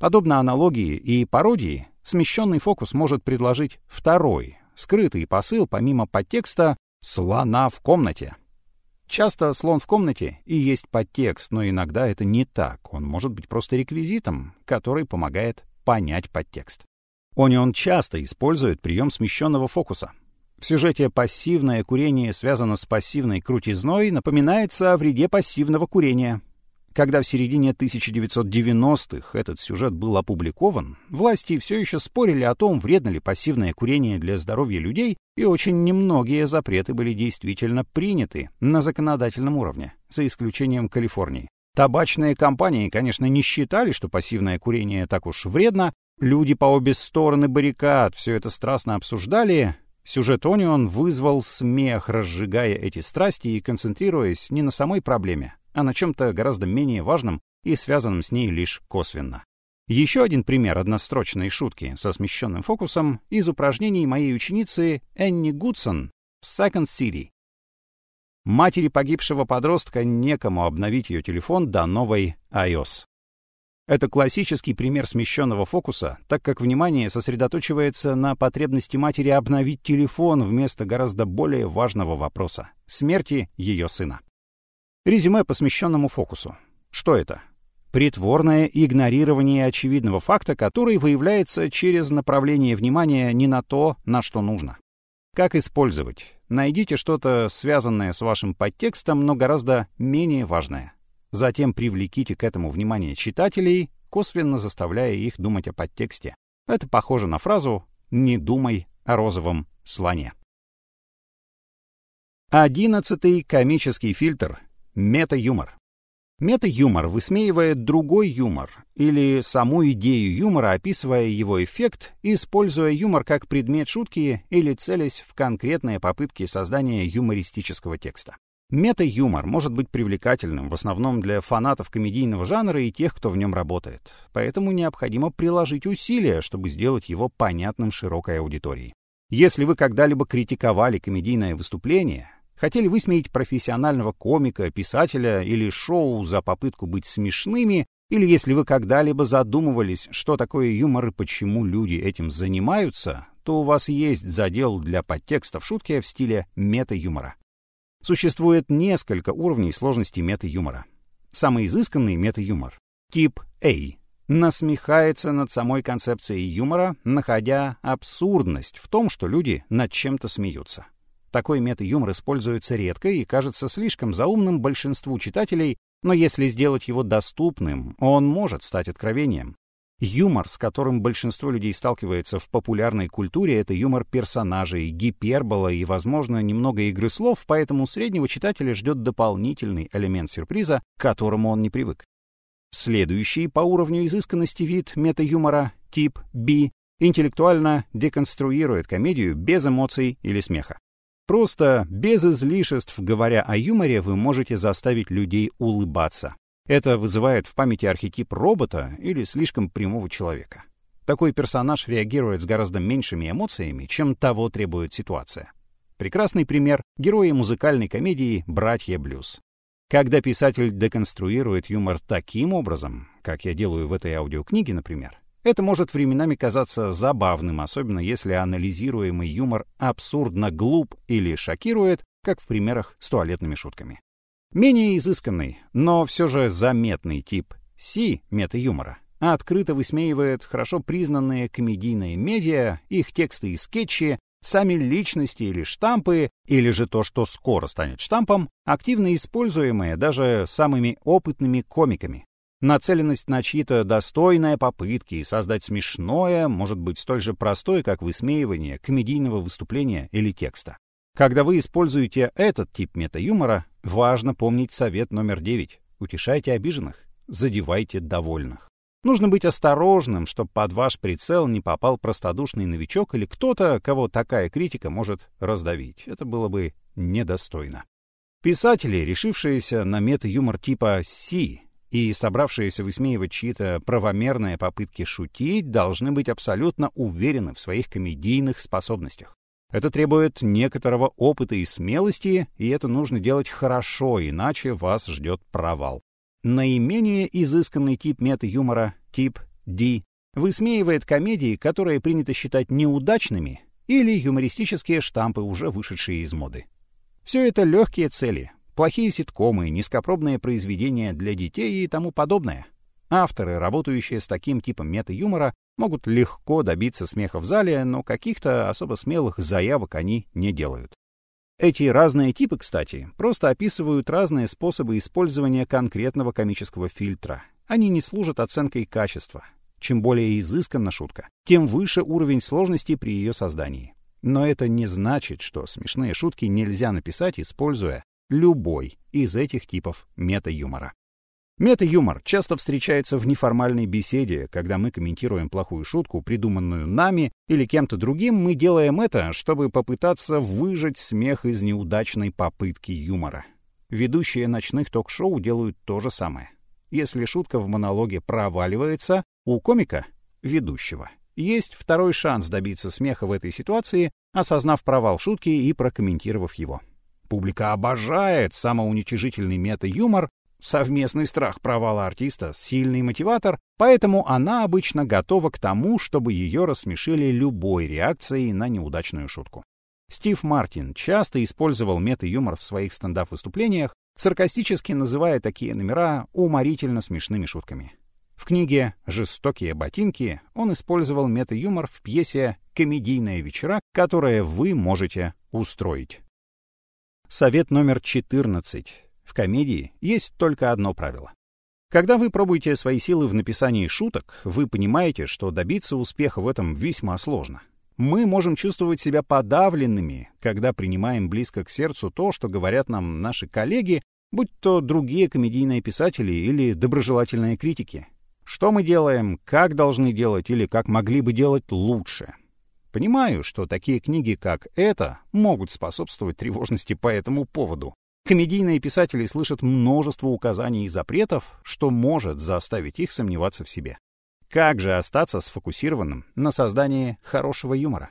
Подобно аналогии и пародии, смещенный фокус может предложить второй, скрытый посыл помимо подтекста «слона в комнате», Часто слон в комнате и есть подтекст, но иногда это не так. Он может быть просто реквизитом, который помогает понять подтекст. Онион часто использует прием смещенного фокуса. В сюжете «Пассивное курение связано с пассивной крутизной» напоминается о вреде пассивного курения. Когда в середине 1990-х этот сюжет был опубликован, власти все еще спорили о том, вредно ли пассивное курение для здоровья людей, и очень немногие запреты были действительно приняты на законодательном уровне, за исключением Калифорнии. Табачные компании, конечно, не считали, что пассивное курение так уж вредно, люди по обе стороны баррикад все это страстно обсуждали, Сюжет Онион вызвал смех, разжигая эти страсти и концентрируясь не на самой проблеме, а на чем-то гораздо менее важном и связанном с ней лишь косвенно. Еще один пример однострочной шутки со смещенным фокусом из упражнений моей ученицы Энни Гудсон в Second City. Матери погибшего подростка некому обновить ее телефон до новой iOS. Это классический пример смещенного фокуса, так как внимание сосредоточивается на потребности матери обновить телефон вместо гораздо более важного вопроса — смерти ее сына. Резюме по смещенному фокусу. Что это? Притворное игнорирование очевидного факта, который выявляется через направление внимания не на то, на что нужно. Как использовать? Найдите что-то, связанное с вашим подтекстом, но гораздо менее важное. Затем привлеките к этому внимание читателей, косвенно заставляя их думать о подтексте. Это похоже на фразу «не думай о розовом слоне». Одиннадцатый комический фильтр Мета-юмор. Мета-юмор высмеивает другой юмор или саму идею юмора, описывая его эффект, используя юмор как предмет шутки или целясь в конкретные попытки создания юмористического текста. Мета-юмор может быть привлекательным в основном для фанатов комедийного жанра и тех, кто в нем работает. Поэтому необходимо приложить усилия, чтобы сделать его понятным широкой аудитории. Если вы когда-либо критиковали комедийное выступление, Хотели высмеять профессионального комика, писателя или шоу за попытку быть смешными, или если вы когда-либо задумывались, что такое юмор и почему люди этим занимаются, то у вас есть задел для подтекстов шутки в стиле мета-юмора. Существует несколько уровней сложности мета-юмора. Самый изысканный мета-юмор, тип A, насмехается над самой концепцией юмора, находя абсурдность в том, что люди над чем-то смеются. Такой мета-юмор используется редко и кажется слишком заумным большинству читателей, но если сделать его доступным, он может стать откровением. Юмор, с которым большинство людей сталкивается в популярной культуре, это юмор персонажей, гипербола и, возможно, немного игры слов, поэтому среднего читателя ждет дополнительный элемент сюрприза, к которому он не привык. Следующий по уровню изысканности вид мета-юмора, тип B, интеллектуально деконструирует комедию без эмоций или смеха. Просто, без излишеств, говоря о юморе, вы можете заставить людей улыбаться. Это вызывает в памяти архетип робота или слишком прямого человека. Такой персонаж реагирует с гораздо меньшими эмоциями, чем того требует ситуация. Прекрасный пример — герои музыкальной комедии «Братья Блюз». Когда писатель деконструирует юмор таким образом, как я делаю в этой аудиокниге, например, это может временами казаться забавным, особенно если анализируемый юмор абсурдно глуп или шокирует, как в примерах с туалетными шутками. Менее изысканный, но все же заметный тип Си мета-юмора открыто высмеивает хорошо признанные комедийные медиа, их тексты и скетчи, сами личности или штампы, или же то, что скоро станет штампом, активно используемые даже самыми опытными комиками. Нацеленность на чьи-то достойные попытки создать смешное может быть столь же простой, как высмеивание комедийного выступления или текста. Когда вы используете этот тип мета-юмора, важно помнить совет номер 9. Утешайте обиженных, задевайте довольных. Нужно быть осторожным, чтобы под ваш прицел не попал простодушный новичок или кто-то, кого такая критика может раздавить. Это было бы недостойно. Писатели, решившиеся на мета-юмор типа «Си», и собравшиеся высмеивать чьи-то правомерные попытки шутить должны быть абсолютно уверены в своих комедийных способностях. Это требует некоторого опыта и смелости, и это нужно делать хорошо, иначе вас ждет провал. Наименее изысканный тип мета-юмора, тип D, высмеивает комедии, которые принято считать неудачными, или юмористические штампы, уже вышедшие из моды. Все это легкие цели, плохие ситкомы, низкопробные произведения для детей и тому подобное. Авторы, работающие с таким типом мета-юмора, могут легко добиться смеха в зале, но каких-то особо смелых заявок они не делают. Эти разные типы, кстати, просто описывают разные способы использования конкретного комического фильтра. Они не служат оценкой качества. Чем более изысканна шутка, тем выше уровень сложности при ее создании. Но это не значит, что смешные шутки нельзя написать, используя любой из этих типов мета-юмора. Мета-юмор часто встречается в неформальной беседе, когда мы комментируем плохую шутку, придуманную нами или кем-то другим, мы делаем это, чтобы попытаться выжать смех из неудачной попытки юмора. Ведущие ночных ток-шоу делают то же самое. Если шутка в монологе проваливается, у комика, ведущего, есть второй шанс добиться смеха в этой ситуации, осознав провал шутки и прокомментировав его. Публика обожает самоуничижительный мета-юмор, совместный страх провала артиста — сильный мотиватор, поэтому она обычно готова к тому, чтобы ее рассмешили любой реакцией на неудачную шутку. Стив Мартин часто использовал мета-юмор в своих стендап-выступлениях, саркастически называя такие номера уморительно смешными шутками. В книге «Жестокие ботинки» он использовал мета-юмор в пьесе «Комедийная вечера», которое вы можете устроить. Совет номер 14. В комедии есть только одно правило. Когда вы пробуете свои силы в написании шуток, вы понимаете, что добиться успеха в этом весьма сложно. Мы можем чувствовать себя подавленными, когда принимаем близко к сердцу то, что говорят нам наши коллеги, Будь то другие комедийные писатели или доброжелательные критики. Что мы делаем, как должны делать или как могли бы делать лучше. Понимаю, что такие книги, как эта, могут способствовать тревожности по этому поводу. Комедийные писатели слышат множество указаний и запретов, что может заставить их сомневаться в себе. Как же остаться сфокусированным на создании хорошего юмора?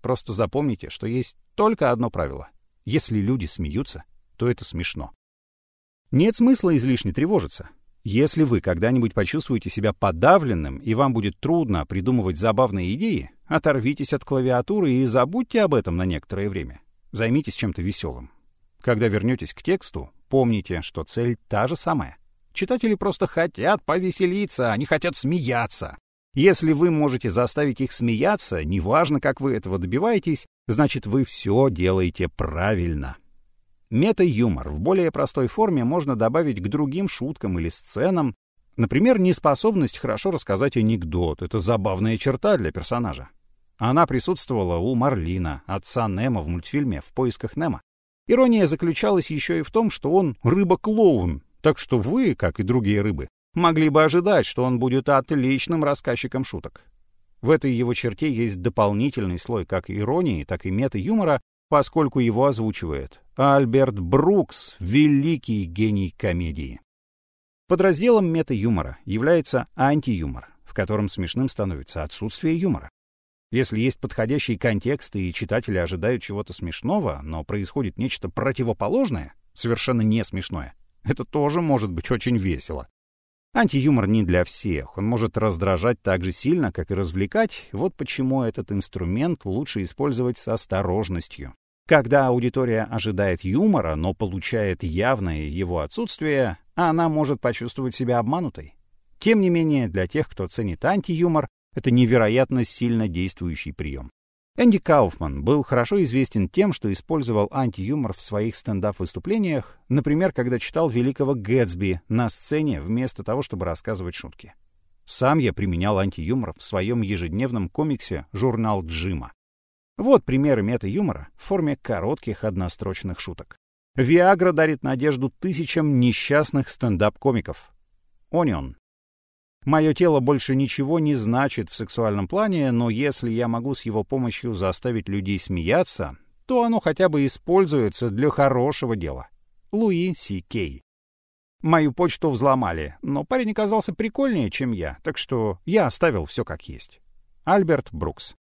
Просто запомните, что есть только одно правило. Если люди смеются, то это смешно. Нет смысла излишне тревожиться. Если вы когда-нибудь почувствуете себя подавленным и вам будет трудно придумывать забавные идеи, оторвитесь от клавиатуры и забудьте об этом на некоторое время. Займитесь чем-то веселым. Когда вернетесь к тексту, помните, что цель та же самая. Читатели просто хотят повеселиться, они хотят смеяться. Если вы можете заставить их смеяться, неважно, как вы этого добиваетесь, значит, вы все делаете правильно. Мета-юмор в более простой форме можно добавить к другим шуткам или сценам. Например, неспособность хорошо рассказать анекдот — это забавная черта для персонажа. Она присутствовала у Марлина, отца Немо в мультфильме «В поисках Немо». Ирония заключалась еще и в том, что он рыба-клоун, так что вы, как и другие рыбы, могли бы ожидать, что он будет отличным рассказчиком шуток. В этой его черте есть дополнительный слой как иронии, так и мета-юмора, поскольку его озвучивает Альберт Брукс, великий гений комедии. Подразделом мета-юмора является антиюмор, в котором смешным становится отсутствие юмора. Если есть подходящий контекст и читатели ожидают чего-то смешного, но происходит нечто противоположное, совершенно не смешное, это тоже может быть очень весело. Антиюмор не для всех, он может раздражать так же сильно, как и развлекать, вот почему этот инструмент лучше использовать с осторожностью. Когда аудитория ожидает юмора, но получает явное его отсутствие, она может почувствовать себя обманутой. Тем не менее, для тех, кто ценит антиюмор, это невероятно сильно действующий прием. Энди Кауфман был хорошо известен тем, что использовал антиюмор в своих стендап-выступлениях, например, когда читал великого Гэтсби на сцене вместо того, чтобы рассказывать шутки. Сам я применял антиюмор в своем ежедневном комиксе «Журнал Джима». Вот примеры мета-юмора в форме коротких однострочных шуток. Виагра дарит надежду тысячам несчастных стендап-комиков. Онион Мое тело больше ничего не значит в сексуальном плане, но если я могу с его помощью заставить людей смеяться, то оно хотя бы используется для хорошего дела. Луи Си Кей. Мою почту взломали, но парень оказался прикольнее, чем я, так что я оставил все как есть. Альберт Брукс.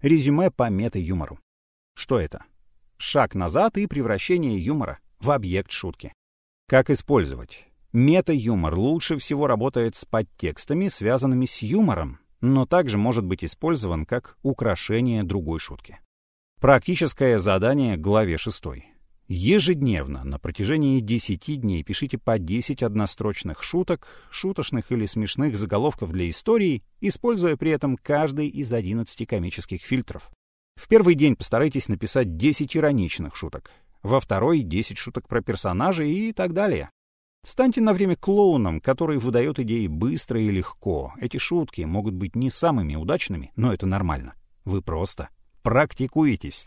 Резюме по мета-юмору. Что это? Шаг назад и превращение юмора в объект шутки. Как использовать? Мета-юмор лучше всего работает с подтекстами, связанными с юмором, но также может быть использован как украшение другой шутки. Практическое задание главе 6. Ежедневно на протяжении 10 дней пишите по 10 однострочных шуток, шуточных или смешных заголовков для истории, используя при этом каждый из 11 комических фильтров. В первый день постарайтесь написать 10 ироничных шуток, во второй — 10 шуток про персонажей и так далее. Станьте на время клоуном, который выдает идеи быстро и легко. Эти шутки могут быть не самыми удачными, но это нормально. Вы просто практикуетесь.